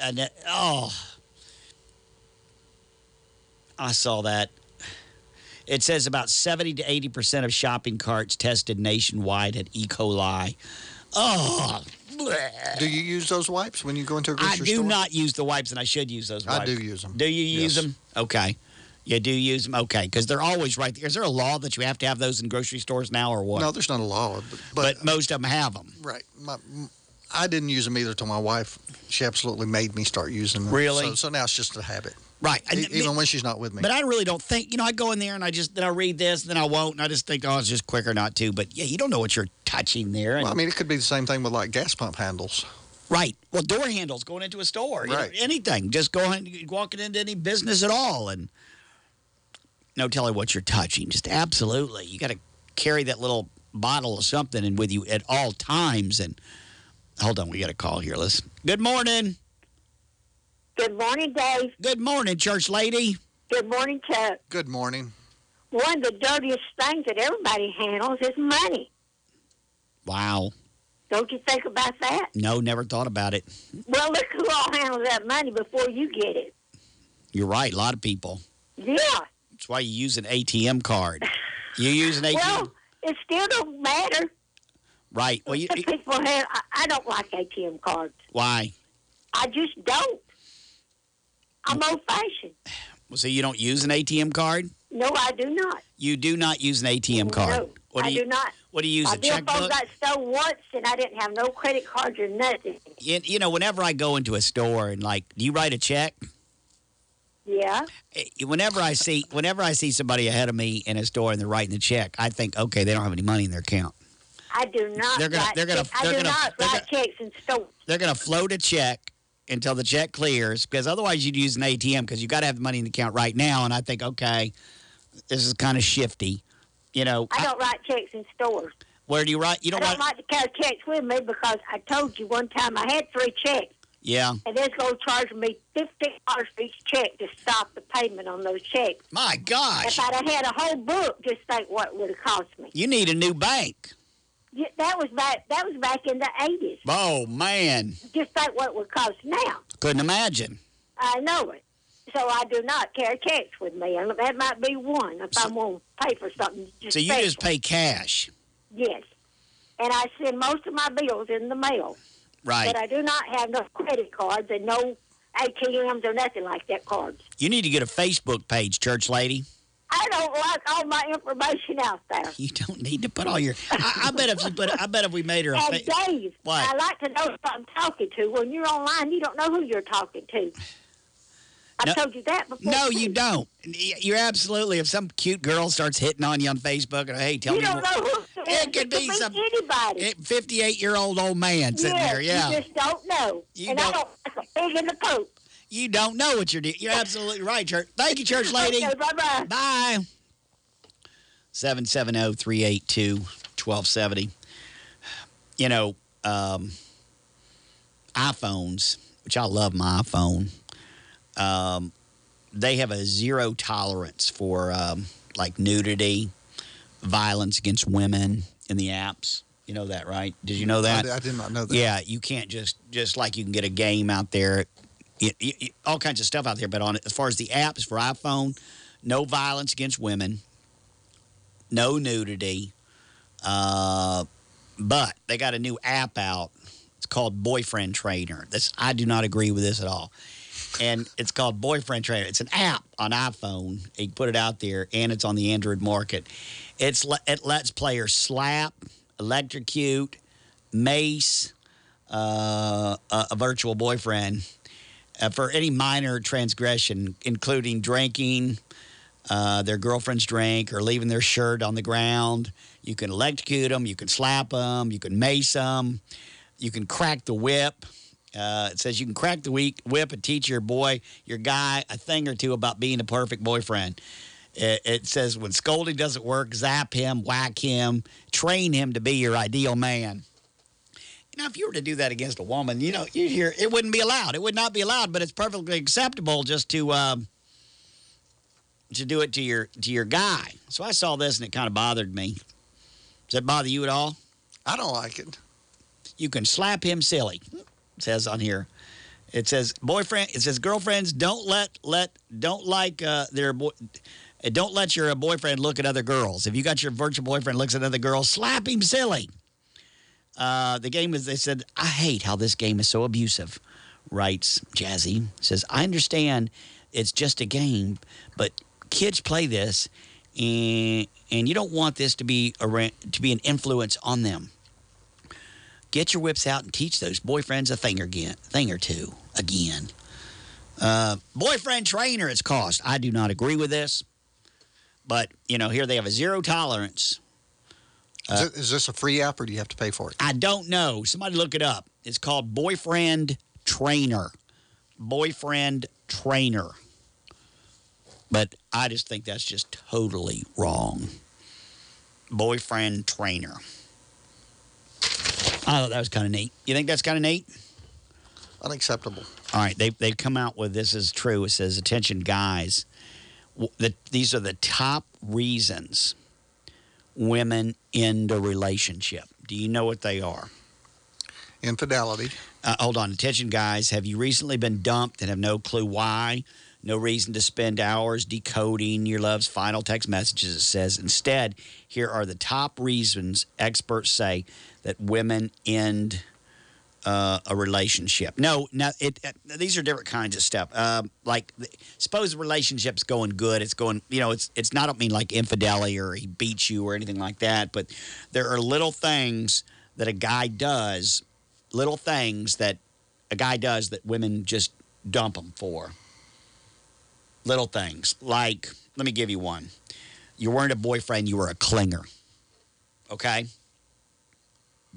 And that- oh, I saw that. It says about 70 to 80% of shopping carts tested nationwide had E. coli. Oh, Do you use those wipes when you go into a grocery store? I do store? not use the wipes, and I should use those I wipes. do use them. Do you use Yes. them? Okay. You do use them? Okay. Because they're always right there. Is there a law that you have to have those in grocery stores now or what? No, there's not a law, but, But most of them have them. Right. My, I didn't use them either till my wife. She absolutely made me start using them. Really? So, so now it's just a habit. Right. E- And- even when she's not with me. But I really don't think, you know, I go in there and I just, then I read this, and then I won't, and I just think, oh, it's just quicker not to. But yeah, you don't know what you're touching there. And, Well, I mean, it could be the same thing with like gas pump handles. Right. Well, door handles going into a store. you know, Right. anything. Just going, walking into any business at all. And no telling what you're touching. Just absolutely. You got to carry that little bottle of something in with you at all times. And hold on, we got a call here. Let's. Good morning. Good morning, Dave. Good morning, church lady. Good morning, Chuck. Good morning. One of the dirtiest things that everybody handles is money. Wow. Don't you think about that? No, never thought about it. Well, look who all handles that money before you get it. You're right. A lot of people. Yeah. That's why you use an ATM card. You use an ATM. Well, it still don't matter. right. Well, you, The people have. I, I don't like ATM cards. why? I just don't. I'm old fashioned. Well, so you don't use an ATM card? No, I do not. You do not use an ATM card. No, what do I you, do not. What do you use? My a checkbook? got stolen once, and I didn't have no credit cards or nothing. You, you know, whenever I go into a store and like, do you write a check? Yeah. Eh, Whenever I see, whenever I see somebody ahead of me in a store and they're writing the check, I think, okay, they don't have any money in their account. I do not. They're gonna- they're gonna- they're do gonna- not they're write checks in stores. They're going to float a check until the check clears because otherwise you'd use an ATM because you got to have the money in the account right now. And I think, okay, this is kind of shifty. You know, I don't write checks in stores. where do you write? You don't don't write? like to carry checks with me because I told you one time I had three checks, Yeah. and they're going to charge me $50 for each check to stop the payment on those checks. My gosh. If I'd have had a whole book, just think what it would have cost me. You need a new bank. That was back. That was back in the eighties. Oh, man. Just think what it would cost now. Couldn't imagine. I know it. So I do not carry checks with me, and that might be one if I'm going to pay for something. So you special. just pay cash. Yes. And I send most of my bills in the mail. Right. But I do not have no credit cards and no ATMs or nothing like that cards. You need to get a Facebook page, church lady. I don't like all my information out there. You don't need to put all your. I, I bet if you put. I bet if we made her a. And Dave, What? I like to know who I'm talking to. When you're online, you don't know who you're talking to. I No- told you that before. no, too. you don't. You're absolutely. If some cute girl starts hitting on you on Facebook and hey, tell You me. don't what- know who It could be some anybody. Eh, 58 year old old man sitting yes, there. Yeah. You just don't know. You and don't- I don't like a pig in the poop. You don't know what you're doing. You're absolutely right, church. Thank you, church lady. Okay, bye-bye. Bye. 770 382 1270. You know, um, iPhones, which I love my iPhone, um, they have a zero tolerance for um, like nudity, violence against women in the apps. You know that, right? Did you know that? I, I did not know that. Yeah, you can't just just like you can get a game out there, it, it- all kinds of stuff out there. But on as far as the apps for iPhone, no violence against women, no nudity. Uh, but they got a new app out. It's called Boyfriend Trainer. This I do not agree with this at all. And it's called Boyfriend Trainer. It's an app on iPhone. You put it out there, and it's on the Android market. It's it lets players slap, electrocute, mace uh, a, a virtual boyfriend uh, for any minor transgression, including drinking, uh, their girlfriend's drink or leaving their shirt on the ground. You can electrocute them, you can slap them, you can mace them, you can crack the whip. Uh, it says you can crack the whip and teach your boy, your guy, a thing or two about being a perfect boyfriend. It, it says when scolding doesn't work, zap him, whack him, train him to be your ideal man. Know, if you were to do that against a woman, you know, you'd hear it wouldn't be allowed. It would not be allowed, but it's perfectly acceptable just to um, to do it to your to your guy. So I saw this and it kind of bothered me. Does that bother you at all? I don't like it. You can slap him silly. It says on here. It says boyfriend. It says girlfriends don't let let don't like uh, their boy. Don't let your boyfriend look at other girls. If you got your virtual boyfriend looks at other girls, slap him silly. Uh, the game is. They said I hate how this game is so abusive. Writes Jazzy says I understand it's just a game, but kids play this, and and you don't want this to be a to be an influence on them. Get your whips out and teach those boyfriends a thing again, thing or two again. Uh, boyfriend trainer, it's cost. I do not agree with this, but you know here they have a zero tolerance. Is, it, is this a free app or do you have to pay for it? I don't know. Somebody look it up. It's called Boyfriend Trainer. Boyfriend Trainer. But I just think that's just totally wrong. Boyfriend Trainer. I thought that was kind of neat. You think that's kind of neat? Unacceptable. All right, they, they've come out with this is true. It says, attention, guys. The, these are the top reasons women end a relationship. Do you know what they are? Infidelity. Uh, hold on. Attention, guys. Have you recently been dumped and have no clue why? No reason to spend hours decoding your love's final text messages. It says instead, here are the top reasons experts say that women end uh, a relationship. No, no, it, these are different kinds of stuff. Um, like, suppose the relationship's going good. It's going, you know, it's it's not. I don't mean like infidelity or he beats you or anything like that. But there are little things that a guy does, little things that a guy does that women just dump him for. Little things like, let me give you one. You weren't a boyfriend. You were a clinger. Okay.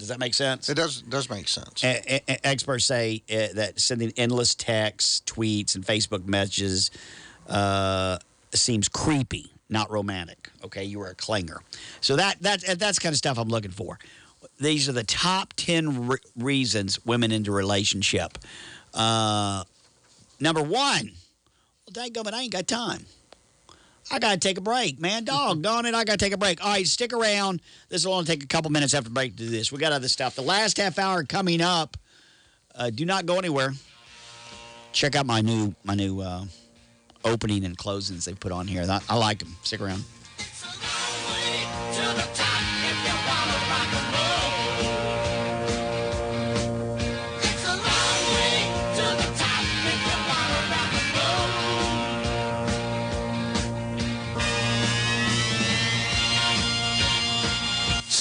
Does that make sense? It does does make sense. Experts say uh, that sending endless texts, tweets, and Facebook messages uh, seems creepy, not romantic. Okay, you are a clinger. So that that that's kind of stuff I'm looking for. These are the top ten re- reasons women into a relationship. Uh, number one, well, dadgummit, I ain't got time. I got to take a break, man. Dog, darn it, I got to take a break. All right, stick around. This will only take a couple minutes after break to do this. We got other stuff. The last half hour coming up. Uh, do not go anywhere. Check out my new my new uh, opening and closings they put on here. I, I like them. Stick around.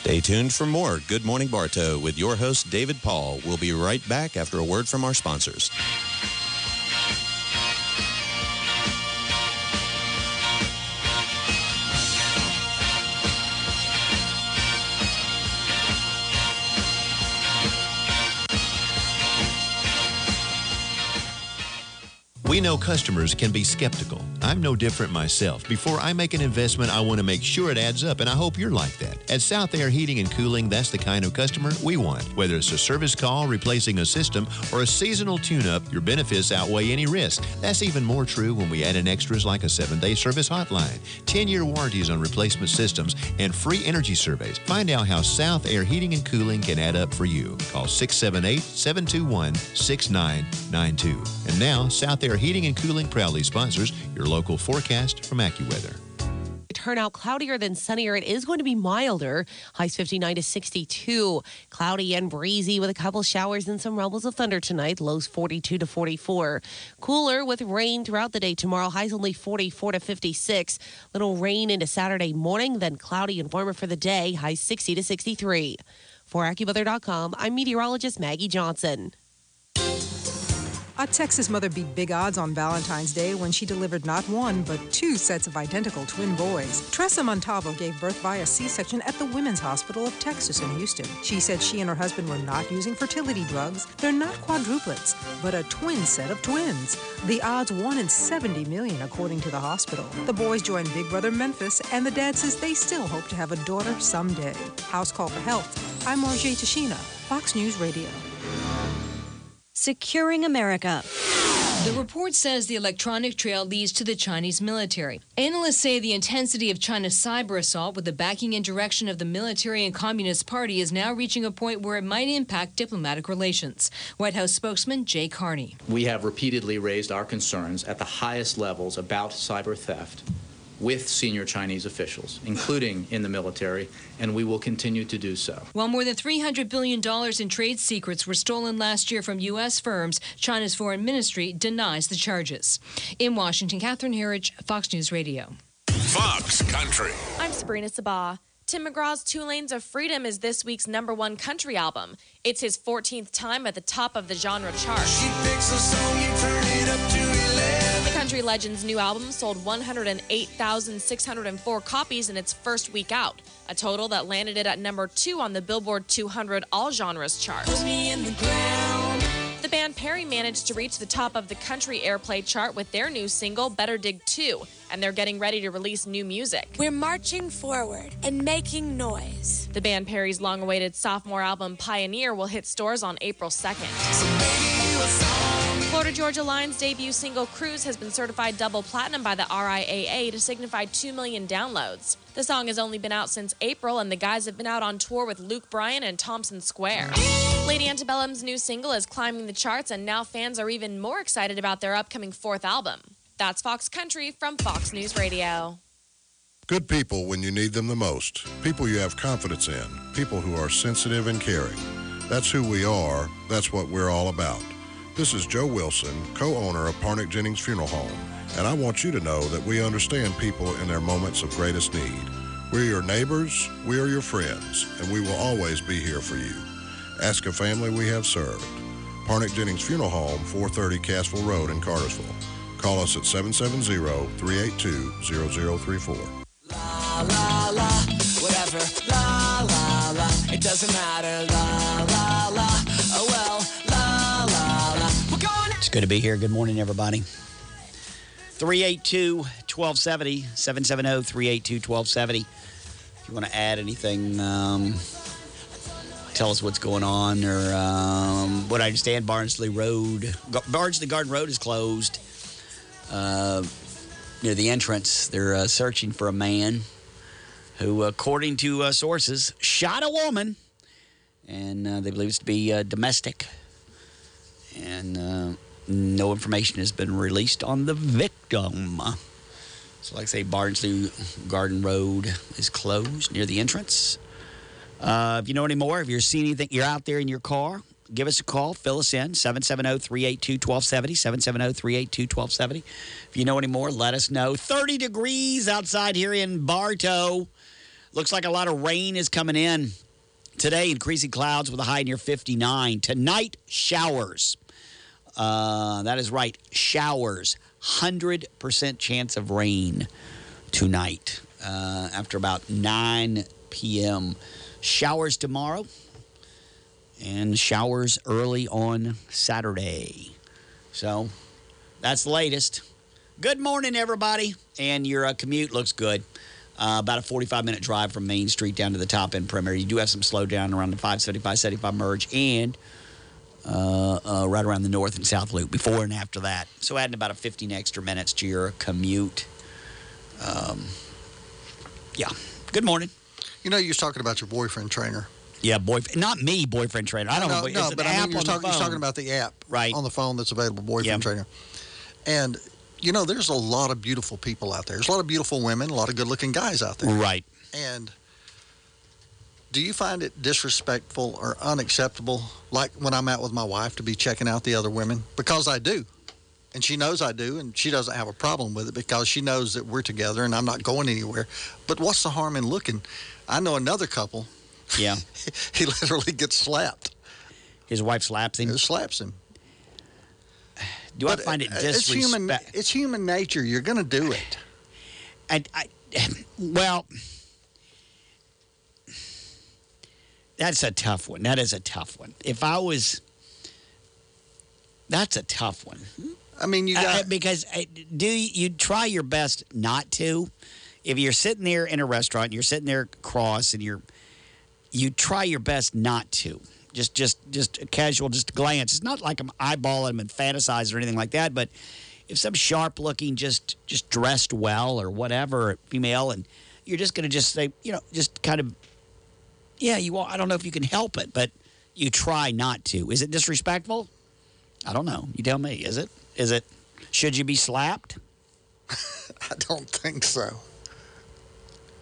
Stay tuned for more Good Morning Bartow with your host, David Paul. We'll be right back after a word from our sponsors. We know customers can be skeptical. I'm no different myself. Before I make an investment, I want to make sure it adds up, and I hope you're like that. At South Air Heating and Cooling, that's the kind of customer we want. Whether it's a service call, replacing a system, or a seasonal tune up, your benefits outweigh any risk. That's even more true when we add in extras like a seven day service hotline, 10 year warranties on replacement systems, and free energy surveys. Find out how South Air Heating and Cooling can add up for you. Call 678 721 6992. And now, South Air Heating and Cooling proudly sponsors your local forecast from AccuWeather. turn out cloudier than sunnier. It is going to be milder. Highs 59 to 62. Cloudy and breezy with a couple showers and some rumbles of thunder tonight. Lows 42 to 44. Cooler with rain throughout the day tomorrow. Highs only 44 to 56. Little rain into Saturday morning, then cloudy and warmer for the day. Highs 60 to 63. For AccuWeather.com, I'm meteorologist Maggie Johnson. A Texas mother beat big odds on Valentine's Day when she delivered not one, but two sets of identical twin boys. Tressa Montalvo gave birth via C section at the Women's Hospital of Texas in Houston. She said she and her husband were not using fertility drugs. They're not quadruplets, but a twin set of twins. The odds 1 in 70 million, according to the hospital. The boys joined Big Brother Memphis, and the dad says they still hope to have a daughter someday. House Call for Health. I'm Marjay Tashina, Fox News Radio. Securing America. The report says the electronic trail leads to the Chinese military. Analysts say the intensity of China's cyber assault with the backing and direction of the military and Communist Party is now reaching a point where it might impact diplomatic relations. White House spokesman Jay Carney. We have repeatedly raised our concerns at the highest levels about cyber theft with senior Chinese officials, including in the military, and we will continue to do so. While more than $300 billion in trade secrets were stolen last year from U.S. firms, China's foreign ministry denies the charges. In Washington, Catherine Herridge, Fox News Radio. Fox Country. I'm Sabrina Sabah. Tim McGraw's Two Lanes of Freedom is this week's number one country album. It's his 14th time at the top of the genre chart. Country legend's new album sold 108,604 copies in its first week out, a total that landed it at number two on the Billboard 200 All Genres chart. The band Perry managed to reach the top of the country airplay chart with their new single, Better Dig 2, and they're getting ready to release new music. We're marching forward and making noise. The band Perry's long awaited sophomore album, Pioneer, will hit stores on April 2nd. Florida Georgia Line's debut single Cruise has been certified double platinum by the RIAA to signify 2 million downloads. The song has only been out since April, and the guys have been out on tour with Luke Bryan and Thompson Square. Lady Antebellum's new single is climbing the charts, and now fans are even more excited about their upcoming fourth album. That's Fox Country from Fox News Radio. Good people when you need them the most. People you have confidence in. People who are sensitive and caring. That's who we are. That's what we're all about. This is Joe Wilson, co owner of Parnick Jennings Funeral Home, and I want you to know that we understand people in their moments of greatest need. We're your neighbors, we are your friends, and we will always be here for you. Ask a family we have served. Parnick Jennings Funeral Home, 430 Cassville Road in Cartersville. Call us at 770 382 0034. La la la, whatever. La la la, it doesn't matter. La la It's good to be here. Good morning, everybody. 382 1270, 770 382 1270. If you want to add anything, um, tell us what's going on. Or um, what I understand, Barnsley Road, Barnsley Garden Road is closed. Uh, near the entrance, they're uh, searching for a man who, according to uh, sources, shot a woman. And uh, they believe it to be uh, domestic. And uh, no information has been released on the victim. So, like I say, Barnsley Garden Road is closed near the entrance. Uh, if you know any more, if you're seeing anything, you're out there in your car, give us a call. Fill us in 770 382 1270. 770 382 1270. If you know any more, let us know. 30 degrees outside here in Bartow. Looks like a lot of rain is coming in. Today, increasing clouds with a high near 59. Tonight, showers. Uh, that is right, showers. 100% chance of rain tonight uh, after about 9 p.m. Showers tomorrow and showers early on Saturday. So that's the latest. Good morning, everybody. And your uh, commute looks good. Uh, about a 45 minute drive from Main Street down to the top end perimeter. You do have some slowdown around the 575 75 merge and uh, uh, right around the north and south loop before and after that. So adding about a 15 extra minutes to your commute. Um, yeah. Good morning. You know, you was talking about your boyfriend trainer. Yeah, boyfriend. Not me, boyfriend trainer. I don't no, know. No, but I mean, you're talking, you're talking about the app right. on the phone that's available, boyfriend trainer. And, you know, there's a lot of beautiful people out there. There's a lot of beautiful women, a lot of good looking guys out there. Right. And do you find it disrespectful or unacceptable, like when I'm out with my wife, to be checking out the other women? Because I do. And she knows I do, and she doesn't have a problem with it because she knows that we're together and I'm not going anywhere. But what's the harm in looking? I know another couple. Yeah. he literally gets slapped. His wife slaps him. slaps him. Do I find it uh, It's human. It's human nature. You're going to do it. I, I, well, that's a tough one. That is a tough one. If I was, that's a tough one. I mean, you Uh, got because uh, do you, try your best not to? If you're sitting there in a restaurant, and you're sitting there across, and you're, you try your best not to. Just, just, just a casual, just a glance. It's not like I'm eyeballing them and fantasizing or anything like that. But if some sharp-looking, just, just dressed well or whatever female, and you're just going to just say, you know, just kind of, yeah, you. are- I don't know if you can help it, but you try not to. Is it disrespectful? I don't know. You tell me. Is it? Is it? Should you be slapped? I don't think so.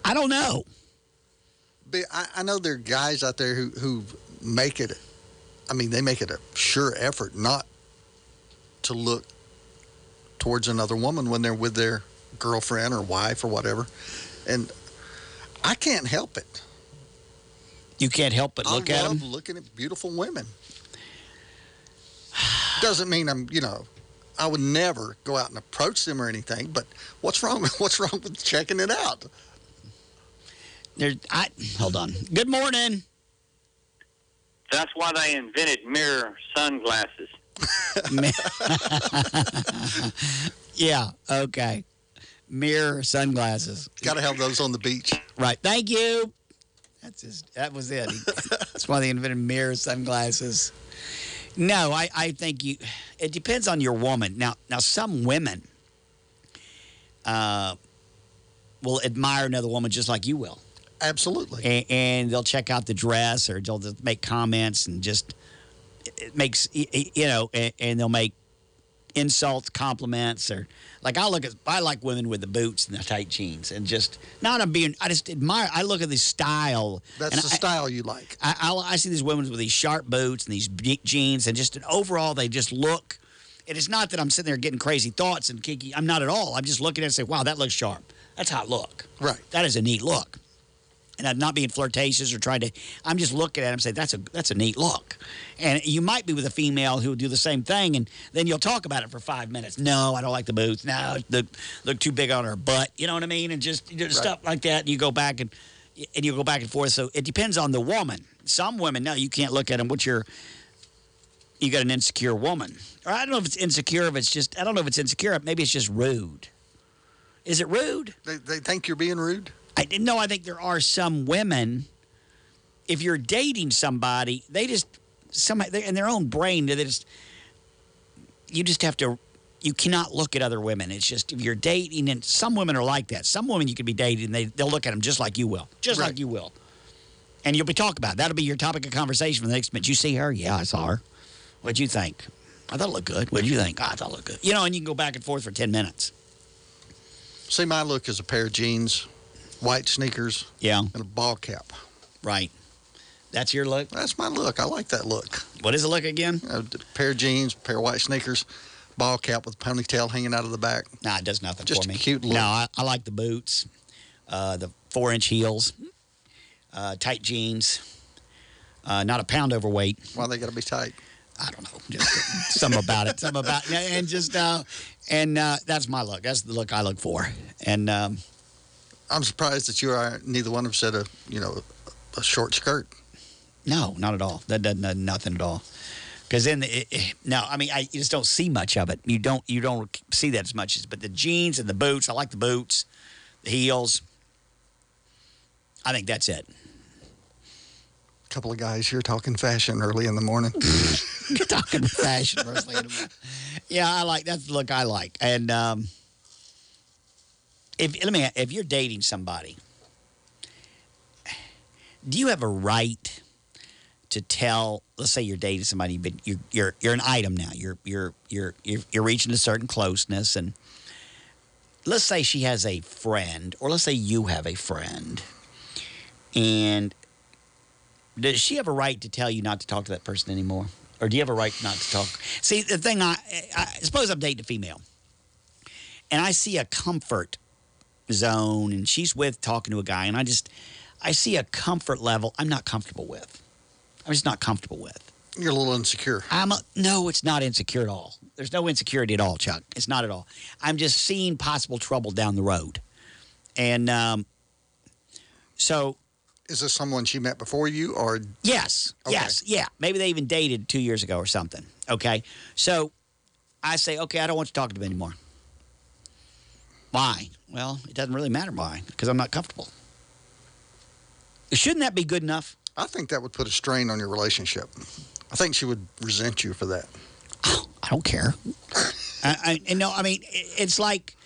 I don't know. But I, I know there are guys out there who, who make it, I mean, they make it a sure effort not to look towards another woman when they're with their girlfriend or wife or whatever. And I can't help it. You can't help but look I at love them. looking at beautiful women. Doesn't mean I'm, you know, I would never go out and approach them or anything. But what's wrong? What's wrong with checking it out? There, I hold on. Good morning. That's why they invented mirror sunglasses. yeah. Okay. Mirror sunglasses. Got to have those on the beach. Right. Thank you. That's just that was it. That's why they invented mirror sunglasses. No, I, I think you. It depends on your woman. Now, now some women uh, will admire another woman just like you will. Absolutely. and, and they'll check out the dress or they'll make comments and just it makes you know and, and they'll make insults compliments or like i look at i like women with the boots and the tight jeans and just not i'm being i just admire i look at the style That's the I- style you like. I, I, I see these women with these sharp boots and these jeans, and just overall, they just look. And it's not that I'm sitting there getting crazy thoughts and kiki. I'm not at all. I'm just looking at it and say, wow, that looks sharp. That's how it look. Right. That is a neat look. And I'm not being flirtatious or trying to. I'm just looking at him and say that's a that's a neat look. And you might be with a female who will do the same thing, and then you'll talk about it for five minutes. No, I don't like the boots. No, they look too big on her butt. You know what I mean? And just, you know, stuff like that. And you go back and and you go back and forth. So it depends on the woman. Some women, no, you can't look at them. What's your you got an insecure woman, or I don't know if it's insecure. If it's just I don't know if it's insecure. Maybe it's just rude. Is it rude? They, they think you're being rude? I didn't know. I think there are some women. If you're dating somebody, they just some in their own brain they just you just have to. You cannot look at other women. It's just if you're dating, and some women are like that. Some women you could be dating, and they they'll look at them just like you will, just like you will, and you'll be talking about it. that'll be your topic of conversation for the next minute. You see her? Yeah, I saw her. What'd you think? I thought it looked good. What'd you think? "Oh, I thought it looked good. You know, and you can go back and forth for ten minutes. See, my look is a pair of jeans, white sneakers, Yeah. and a ball cap. Right. That's your look? That's my look. I like that look. What is the look again? A pair of jeans, pair of white sneakers, ball cap with a ponytail hanging out of the back. Nah, it does nothing Just for a me. cute look. No, I, I like the boots, uh, the four inch heels, uh, tight jeans, uh, not a pound overweight. Why they got to be tight? I don't know. Just some about it. Some about and just uh, and uh, that's my look. That's the look I look for. And um, I'm surprised that you are neither one of them said a you know a short skirt. no, not at all. That doesn't nothing at all. Because then, it, it- no, I mean, I you just don't see much of it. You don't, you don't see that as much as. But the jeans and the boots, I like the boots, the heels. I think that's it. A couple of guys here talking fashion early in the morning. talking fashion early in the morning. Yeah, I like that's the look I like. And um, if let me, if you're dating somebody, do you have a right to tell? Let's say you're dating somebody, but you're you're you're an item now. You're you're you're you're, you're reaching a certain closeness, and let's say she has a friend, or let's say you have a friend, and does she have a right to tell you not to talk to that person anymore? Or do you have a right not to talk? See, the thing I, I suppose I'm dating a female and I see a comfort zone and she's with talking to a guy and I just, I see a comfort level I'm not comfortable with. I'm just not comfortable with. You're a little insecure. I'm a, no, it's not insecure at all. There's no insecurity at all, Chuck. It's not at all. I'm just seeing possible trouble down the road. And um, so. Is this someone she met before you or? Yes. Yes. Yeah. Maybe they even dated two years ago or something. Okay. So I say, okay, I don't want you to talk to me anymore. Why? Well, it doesn't really matter why, because I'm not comfortable. Shouldn't that be good enough? I think that would put a strain on your relationship. I think she would resent you for that. I don't care. I, I, no, I mean, it's like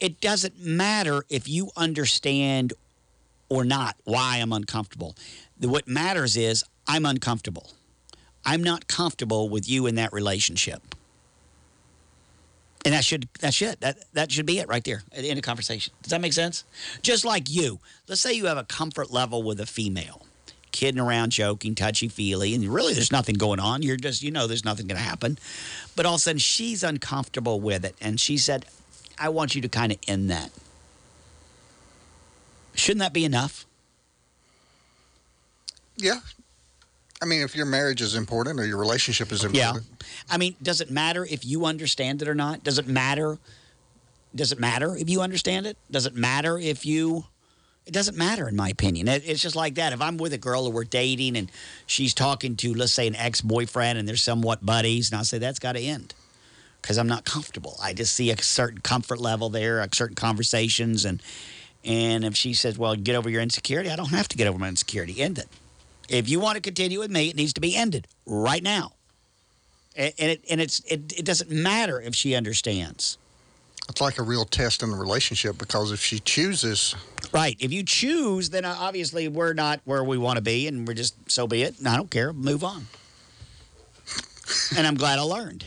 it doesn't matter if you understand or not why I'm uncomfortable. The- What matters is I'm uncomfortable. I'm not comfortable with you in that relationship. And that should that should that that should be it right there at the end of conversation. Does that make sense? Just like you. Let's say you have a comfort level with a female, kidding around, joking, touchy feely, and really there's nothing going on. You're just you know there's nothing going to happen, but all of a sudden she's uncomfortable with it, and she said, "I want you to kind of end that." Shouldn't that be enough? Yeah. I mean, if your marriage is important or your relationship is important. Yeah. I mean, does it matter if you understand it or not? Does it matter? Does it matter if you understand it? Does it matter if you? It doesn't matter, in my opinion. It- It's just like that. If I'm with a girl and we're dating and she's talking to, let's say, an ex boyfriend and they're somewhat buddies, and I say that's got to end because I'm not comfortable. I just see a certain comfort level there, a certain conversations, and and if she says, "Well, get over your insecurity," I don't have to get over my insecurity. End it. If you want to continue with me, it needs to be ended right now. And, and it and it's it, it doesn't matter if she understands. It's like a real test in the relationship because if she chooses. Right. If you choose, then obviously we're not where we want to be, and we're just so be it. I don't care. Move on. and I'm glad I learned.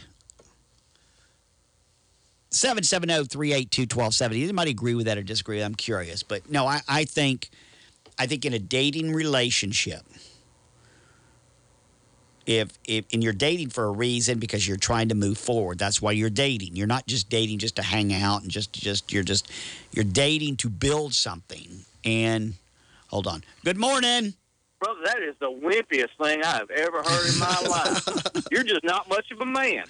770 382 1270. Anybody agree with that or disagree? I'm curious. But no, I, I think I think in a dating relationship, if if and you're dating for a reason because you're trying to move forward, that's why you're dating. You're not just dating just to hang out and just just you're just you're dating to build something. And hold on. Good morning. Brother, that is the wimpiest thing I've ever heard in my life. You're just not much of a man.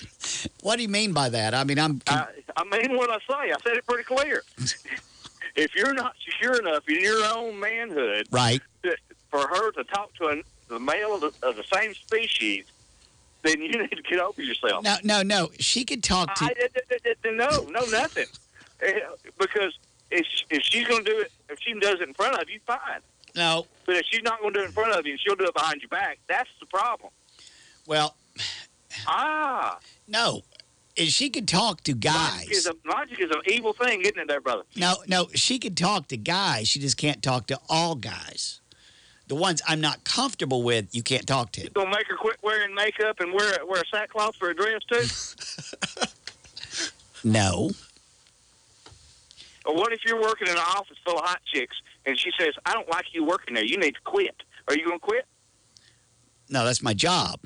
What do you mean by that? I mean, I'm I, I mean what I say. I said it pretty clear. if you're not secure enough in your own manhood right. to, for her to talk to a, the male of the, of the same species, then you need to get over yourself. No, no, no. She could talk to I, I- I- no, no, nothing. Eh, Because if, if she's going to do it, if she does it in front of you, fine. No. But if she's not going to do it in front of you and she'll do it behind your back, that's the problem. Well, Ah. no. And she could talk to Logic is, guys. a, logic is an evil thing, isn't it, there, brother? No, no, she could talk to guys. She just can't talk to all guys. The ones I'm not comfortable with, you can't talk to. Gonna make her quit wearing makeup and wear wear a sackcloth for a dress too? No. or what if you're working in an office full of hot chicks and she says, "I don't like you working there. You need to quit." Are you gonna quit? No, that's my job.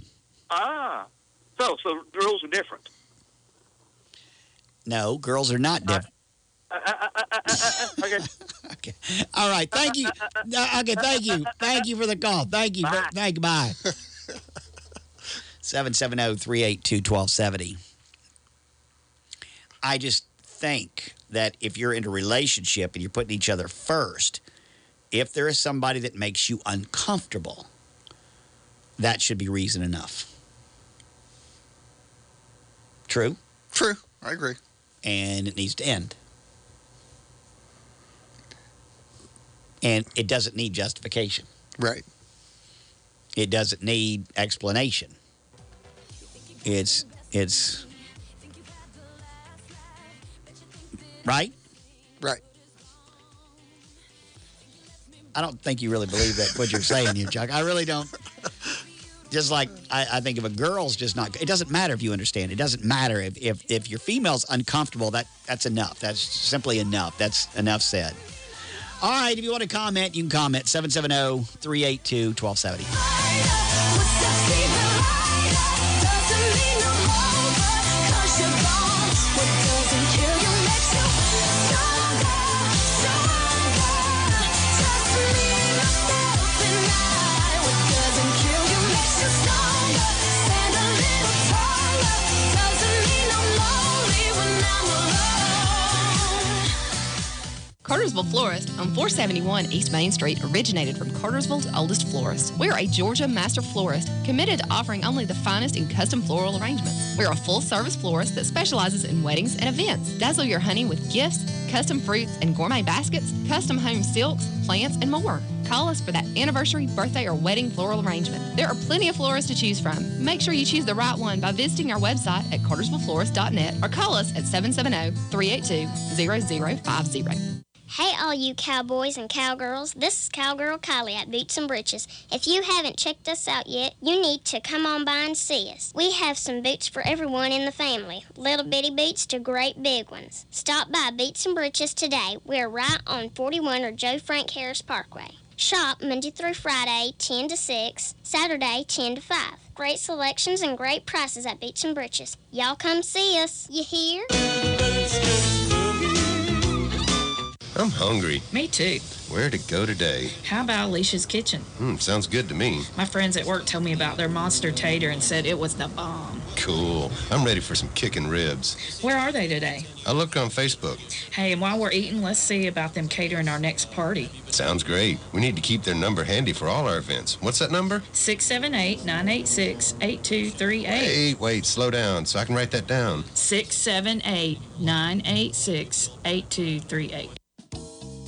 Ah. So so the rules are different. No, girls are not different. okay. All right. Thank you. Uh, okay. Thank you. Thank you for the call. Thank you. for- Thank you. Bye. 770 382 1270. I just think that if you're in a relationship and you're putting each other first, if there is somebody that makes you uncomfortable, that should be reason enough. True? True. I agree. And it needs to end. And it doesn't need justification. Right. It doesn't need explanation. It's it's right? Right. I don't think you really believe that what you're saying here, Chuck. I really don't. Just like I, I think if a girl's just not, it doesn't matter if you understand. It doesn't matter if, if if your female's uncomfortable. That that's enough. That's simply enough. That's enough said. All right. If you want to comment, you can comment 770 382 1270. Cartersville Florist on 471 East Main Street originated from Cartersville's oldest florist. We're a Georgia master florist committed to offering only the finest in custom floral arrangements. We're a full service florist that specializes in weddings and events. Dazzle your honey with gifts, custom fruits and gourmet baskets, custom home silks, plants, and more. Call us for that anniversary, birthday, or wedding floral arrangement. There are plenty of florists to choose from. Make sure you choose the right one by visiting our website at cartersvilleflorist.net or call us at 770 382 0050. Hey, all you cowboys and cowgirls. This is Cowgirl Kylie at Boots and Britches. If you haven't checked us out yet, you need to come on by and see us. We have some boots for everyone in the family, little bitty boots to great big ones. Stop by Boots and Britches today. We're right on 41 or Joe Frank Harris Parkway. Shop Monday through Friday, 10 to 6, Saturday, 10 to 5. Great selections and great prices at Boots and Britches. Y'all come see us. You hear? I'm hungry. Me too. Where to go today? How about Alicia's Kitchen? Hmm, sounds good to me. My friends at work told me about their monster tater and said it was the bomb. Cool. I'm ready for some kicking ribs. Where are they today? I looked on Facebook. Hey, and while we're eating, let's see about them catering our next party. Sounds great. We need to keep their number handy for all our events. What's that number? 678 986 8238. Hey, wait, slow down so I can write that down. 678 986 8238.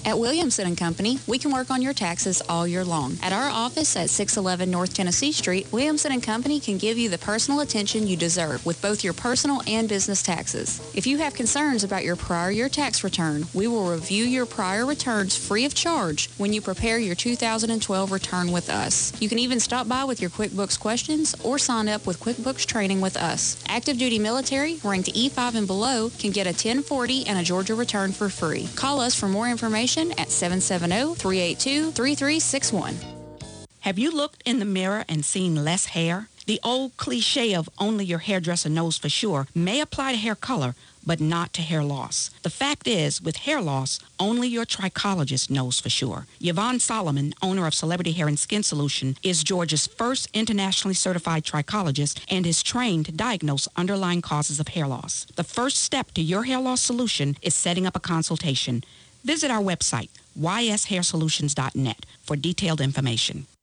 At Williamson and Company, we can work on your taxes all year long. At our office at 611 North Tennessee Street, Williamson and Company can give you the personal attention you deserve with both your personal and business taxes. If you have concerns about your prior year tax return, we will review your prior returns free of charge when you prepare your 2012 return with us. You can even stop by with your QuickBooks questions or sign up with QuickBooks training with us. Active duty military, ranked E5 and below, can get a 1040 and a Georgia return for free. Call us for more information at 770-382-3361. Have you looked in the mirror and seen less hair? The old cliche of only your hairdresser knows for sure may apply to hair color, but not to hair loss. The fact is, with hair loss, only your trichologist knows for sure. Yvonne Solomon, owner of Celebrity Hair and Skin Solution, is Georgia's first internationally certified trichologist and is trained to diagnose underlying causes of hair loss. The first step to your hair loss solution is setting up a consultation. Visit our website, yshairsolutions.net, for detailed information.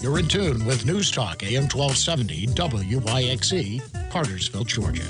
You're in tune with News Talk AM 1270 WYXC, Cartersville, Georgia.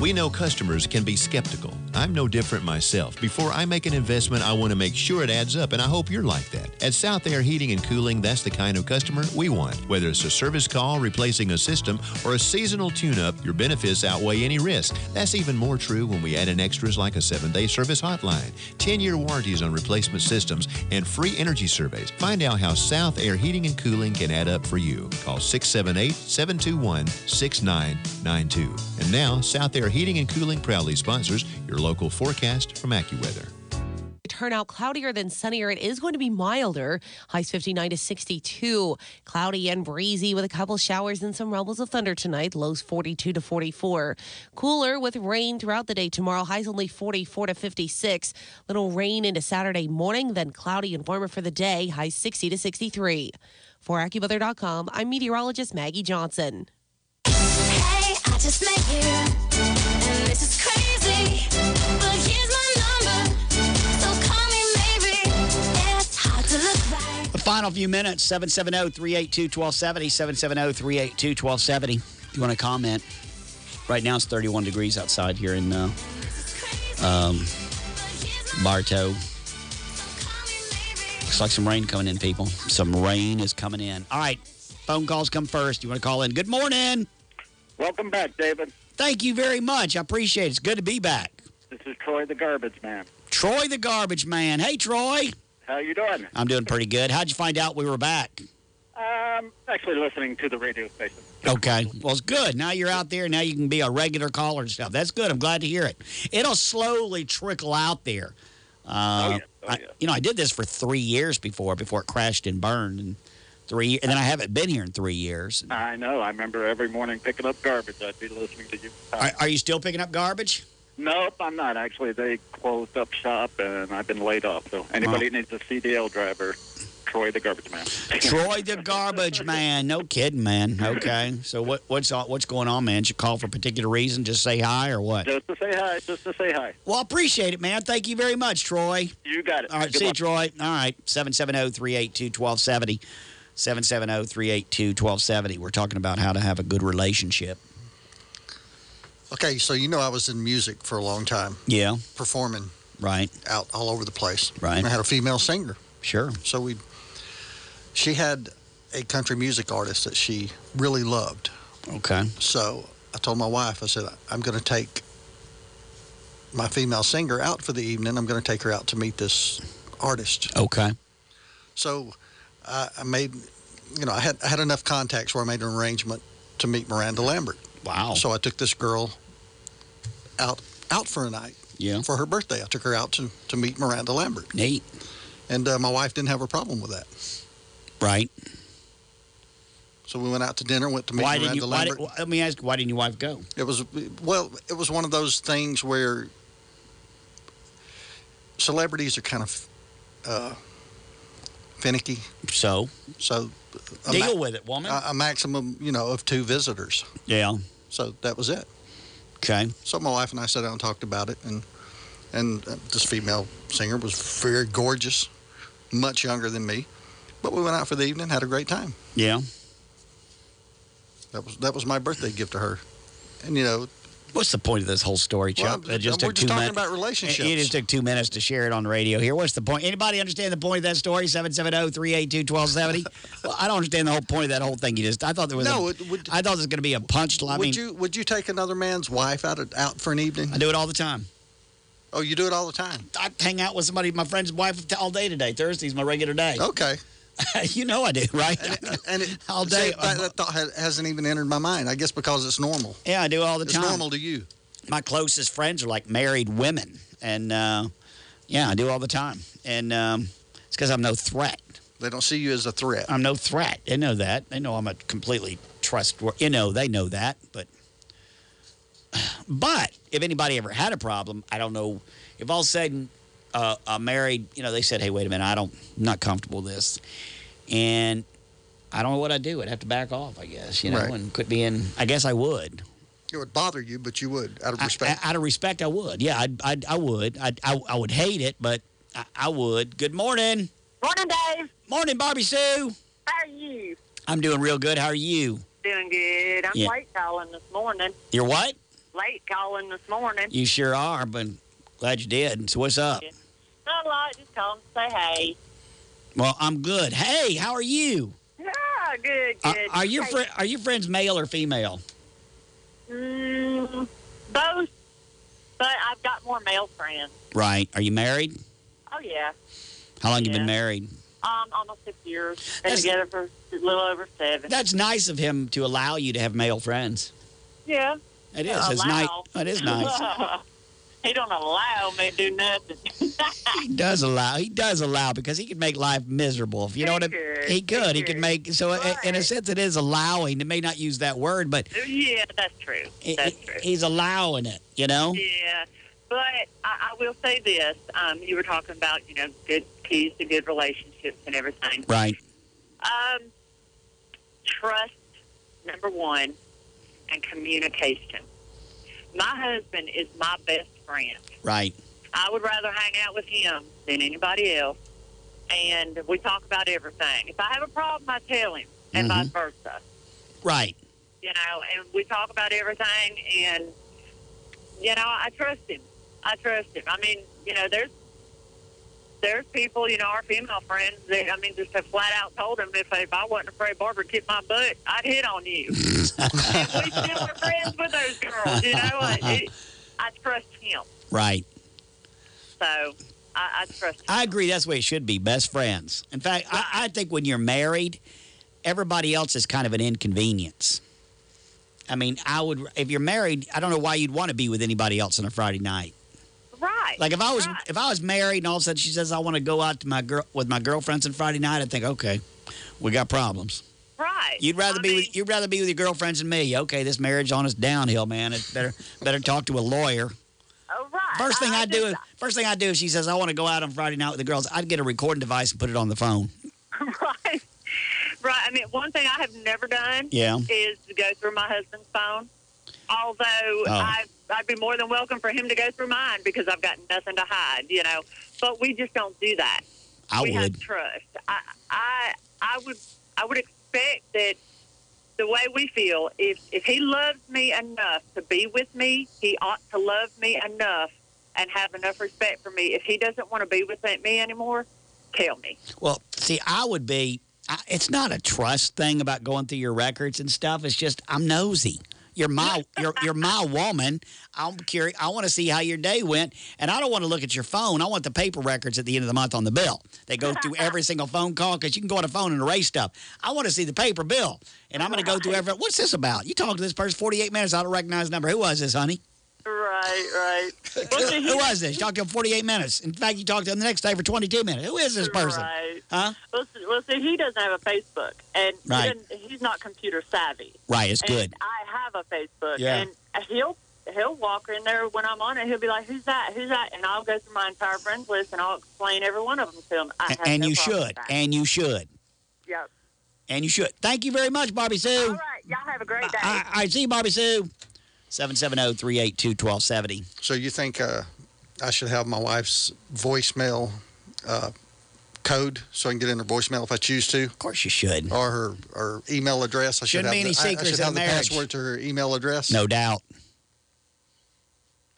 We know customers can be skeptical. I'm no different myself. Before I make an investment, I want to make sure it adds up, and I hope you're like that. At South Air Heating and Cooling, that's the kind of customer we want. Whether it's a service call, replacing a system, or a seasonal tune up, your benefits outweigh any risk. That's even more true when we add in extras like a seven day service hotline, 10 year warranties on replacement systems, and free energy surveys. Find out how South Air Heating and Cooling can add up for you. Call 678 721 6992. And now, South Air Heating and Cooling proudly sponsors your local forecast from AccuWeather. Turn out cloudier than sunnier. It is going to be milder. Highs 59 to 62. Cloudy and breezy with a couple showers and some rumbles of thunder tonight. Lows 42 to 44. Cooler with rain throughout the day tomorrow. Highs only 44 to 56. Little rain into Saturday morning, then cloudy and warmer for the day. Highs 60 to 63. For AccuWeather.com, I'm meteorologist Maggie Johnson. Hey, final few minutes 770 382 1270. 770 382 1270. If you want to comment, right now it's 31 degrees outside here in uh, um, Bartow. Looks like some rain coming in, people. Some rain is coming in. All right, phone calls come first. You want to call in? Good morning. Welcome back, David. Thank you very much. I appreciate it. It's good to be back. This is Troy the Garbage Man. Troy the Garbage Man. Hey, Troy. How you doing? I'm doing pretty good. How'd you find out we were back? I'm actually listening to the radio station. Okay. Well, it's good. Now you're out there. Now you can be a regular caller and stuff. That's good. I'm glad to hear it. It'll slowly trickle out there. Uh, I, you know, I did this for three years before, before it crashed and burned. And, three, and then I haven't been here in three years. I know. I remember every morning picking up garbage. I'd be listening to you. Are, are you still picking up garbage? Nope, I'm not. Actually, they closed up shop, and I've been laid off. So anybody needs a CDL driver, Troy the garbage man. Troy the garbage man. No kidding, man. Okay. So what, what's all- what's going on, man? Did you call for a particular reason? Just say hi or what? Just to say hi. Just to say hi. Well, I appreciate it, man. Thank you very much, Troy. You got it. All right, Good see you. Troy. All right, 770 382 1270. 770 382 1270. We're talking about how to have a good relationship. Okay, so you know I was in music for a long time, Yeah. performing Right. out all over the place. Right. And I had a female singer. Sure. So we, she had a country music artist that she really loved. Okay. So I told my wife, I said, I'm going to take my female singer out for the evening. I'm going to take her out to meet this artist. Okay. So I, I made, you know, I had, I had enough contacts where I made an arrangement to meet Miranda Lambert. Wow. So I took this girl out out for a night. Yeah. For her birthday, I took her out to, to meet Miranda Lambert. Neat. And uh, my wife didn't have a problem with that. Right. So we went out to dinner, went to meet Why Miranda didn't you? Why Lambert. did, let me ask. Why didn't your wife go? It was well, it was one of those things where celebrities are kind of uh, finicky. So, so a Deal with it, woman. A, a maximum, you know, of two visitors. Yeah. So that was it. Okay. So my wife and I sat down and talked about it, and and this female singer was very gorgeous, much younger than me, but we went out for the evening, had a great time. Yeah. That was that was my birthday gift to her, and you know, What's the point of this whole story, Well, Chuck? It just we're took just two talking minutes. about relationships. It just took two minutes to share it on the radio here. What's the point? Anybody understand the point of that story? 770 382 1270? Well, I don't understand the whole point of that whole thing you just. I thought there was. No, a, it would- I thought there was going to be a punchline. I would mean, you would you take another man's wife out out for an evening? I do it all the time. Oh, you do it all the time. I hang out with somebody, my friend's wife, all day today. Thursday's my regular day. Okay. you know I do, right? And it, all day. see, that, that thought hasn't even entered my mind. I guess because it's normal. Yeah, I do all the It's time. normal to you. My closest friends are like married women, and uh, yeah, I do all the time. And um, it's because I'm no threat. They don't see you as a threat. I'm no threat. They know that. They know I'm a completely trustworthy. You know, they know that. But, but if anybody ever had a problem, I don't know. If all of a sudden uh, a married, you know, they said, "Hey, wait a minute, I don't, I'm not comfortable with this," and I don't know what I'd do. I'd have to back off, I guess, you know, Right. and quit being. I guess I would. It would bother you, but you would out of respect. I- out of respect, I would. Yeah, I'd, I'd, I would. I'd, I, I would hate it, but I, I would. Good morning. Morning, Dave. Morning, Barbie Sue. How are you? I'm doing real good. How are you? Doing good. I'm Yeah. late calling this morning. You're what? Late calling this morning. You sure are, but glad you did. So what's up? Not a lot. Just calling to say hey. Well, I'm good. Hey, how are you? Yeah, good, Are, good. are your Hey, are your friends male or female? Mm, both, but I've got more male friends. Right. Are you married? Oh yeah. How long you been married? Um, almost six years. Been together for a little over seven. That's nice of him to allow you to have male friends. yeah. It is. It's nice. Allow. It is nice. he don't allow me to do nothing. he does allow. He does allow because he could make life miserable. If you know what I mean. He could. He could make. So in a sense, it is allowing. It may not use that word, but yeah, that's true. he- That's he- true. he's allowing it. You know. Yeah, but I, I will say this: um, you were talking about you know good keys to good relationships and everything. Right. Um, trust number one, and communication. My husband is my best friend. Right. I would rather hang out with him than anybody else, and we talk about everything. If I have a problem, I tell him, and Mhm. vice versa. Right. You know, and we talk about everything, and you know, I trust him. I trust him. I mean, you know, there's there's people, you know, our female friends that I mean, just have flat out told him if if I wasn't afraid Barbara kicked my butt, I'd hit on you. and we still are friends with those girls. You know, it, I trust him, Right. so I, I trust. I agree. That's the way it should be. Best friends. In fact, I, I think when you're married, everybody else is kind of an inconvenience. I mean, I would if you're married, I don't know why you'd want to be with anybody else on a Friday night. Right. Like if I was if I was married and all of a sudden she says I want to go out to my girl with my girlfriends on Friday night, I'd think, okay, we got problems. Right. You'd rather be with, you'd rather be with your girlfriends than me. Okay, this marriage on us downhill, man. It's better better talk to a lawyer. Oh, right. First thing I, do, is, first thing I do, if she says I want to go out on Friday night with the girls, I'd get a recording device and put it on the phone. right. Right. I mean, one thing I have never done Yeah. is to go through my husband's phone. Although Oh. I, I'd be more than welcome for him to go through mine because I've got nothing to hide, you know. But we just don't do that. I we have would. trust. I, I, I would, I would expect that the way we feel, if if he loves me enough to be with me, he ought to love me enough and have enough respect for me. If he doesn't want to be with me anymore, tell me. Well, see, I would be. It's not a trust thing about going through your records and stuff. It's just I'm nosy. You're my you're you're my woman. I'm curious. I want to see how your day went, and I don't want to look at your phone. I want the paper records at the end of the month on the bill. They go through every single phone call because you can go on a phone and erase stuff. I want to see the paper bill, and I'm going to go through every. What's this about? You talked to this person 48 minutes. I don't recognize the number. Who was this, honey? Right, right. Who, who was this? You talked to him 48 minutes. In fact, you talked to him the next day for 22 minutes. Who is this person? Right. Huh? Well, see, well, see, he doesn't have a Facebook, and Right. doesn't- he's not computer savvy. Right, it's And good. I have a Facebook, Yeah. and he'll he'll walk in there when I'm on it. He'll be like, "Who's that? Who's that?" And I'll go through my entire friends list, and I'll explain every one of them to him. I have and no you should. And you should. Yep. And you should. Thank you very much, Bobby Sue. All right, y'all have a great day. I, I see you, Bobby Sue. 770 382 1270. So you think uh, I should have my wife's voicemail uh, code so I can get in her voicemail if I choose to? Of course you should. Or her, her email address. I should Shouldn't have be any the, I- I, secrets should in have the marriage. password to her email address. No doubt.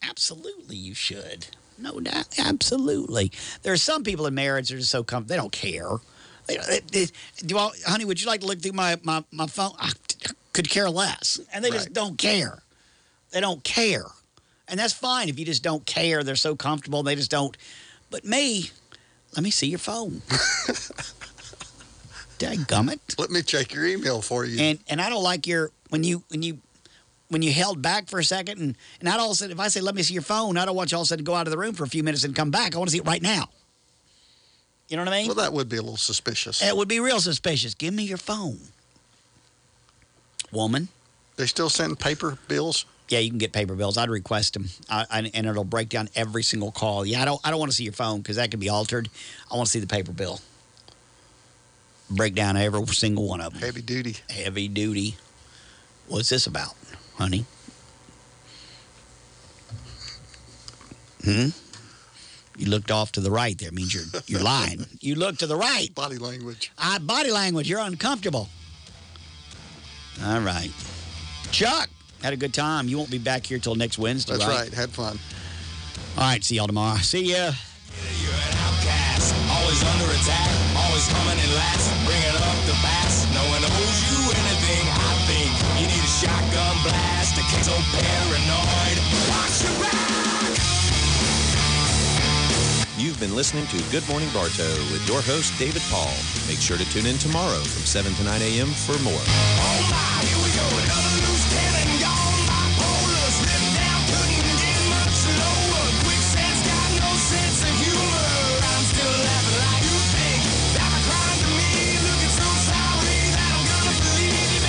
Absolutely, you should. No doubt. Absolutely. There are some people in marriage that are just so comfortable, they don't care. They, they, they- do I, honey, would you like to look through my, my, my phone? I could care less. And they just don't care. They don't care. And that's fine if you just don't care. They're so comfortable, they just don't. But me, let me see your phone. Dadgummit. Let me check your email for you. And and I don't like your when you when you when you held back for a second and and I don't say if I say let me see your phone, I don't want you all sudden to go out of the room for a few minutes and come back. I want to see it right now. You know what I mean? Well, that would be a little suspicious. It would be real suspicious. Give me your phone, woman. They still send paper bills. Yeah, you can get paper bills. I'd request them, I, I, and it'll break down every single call. Yeah, I don't. I don't want to see your phone because that could be altered. I want to see the paper bill. Break down every single one of them. Heavy duty. Heavy duty. What's this about, honey? Hmm. You looked off to the right. There means you're you're lying. You look to the right. Body language. I, body language. You're uncomfortable. All right. Chuck, had a good time. You won't be back here till next Wednesday, That's right? right. Had fun. All right. See y'all tomorrow. See ya. outcast, always under attack, always coming in last, bringing up the bass. No one owes you anything. I think you need a shotgun blast to kick so paranoid. Watch your back. You've been listening to Good Morning Bartow with your host, David Paul. Make sure to tune in tomorrow from 7 to 9 a.m. for more. Oh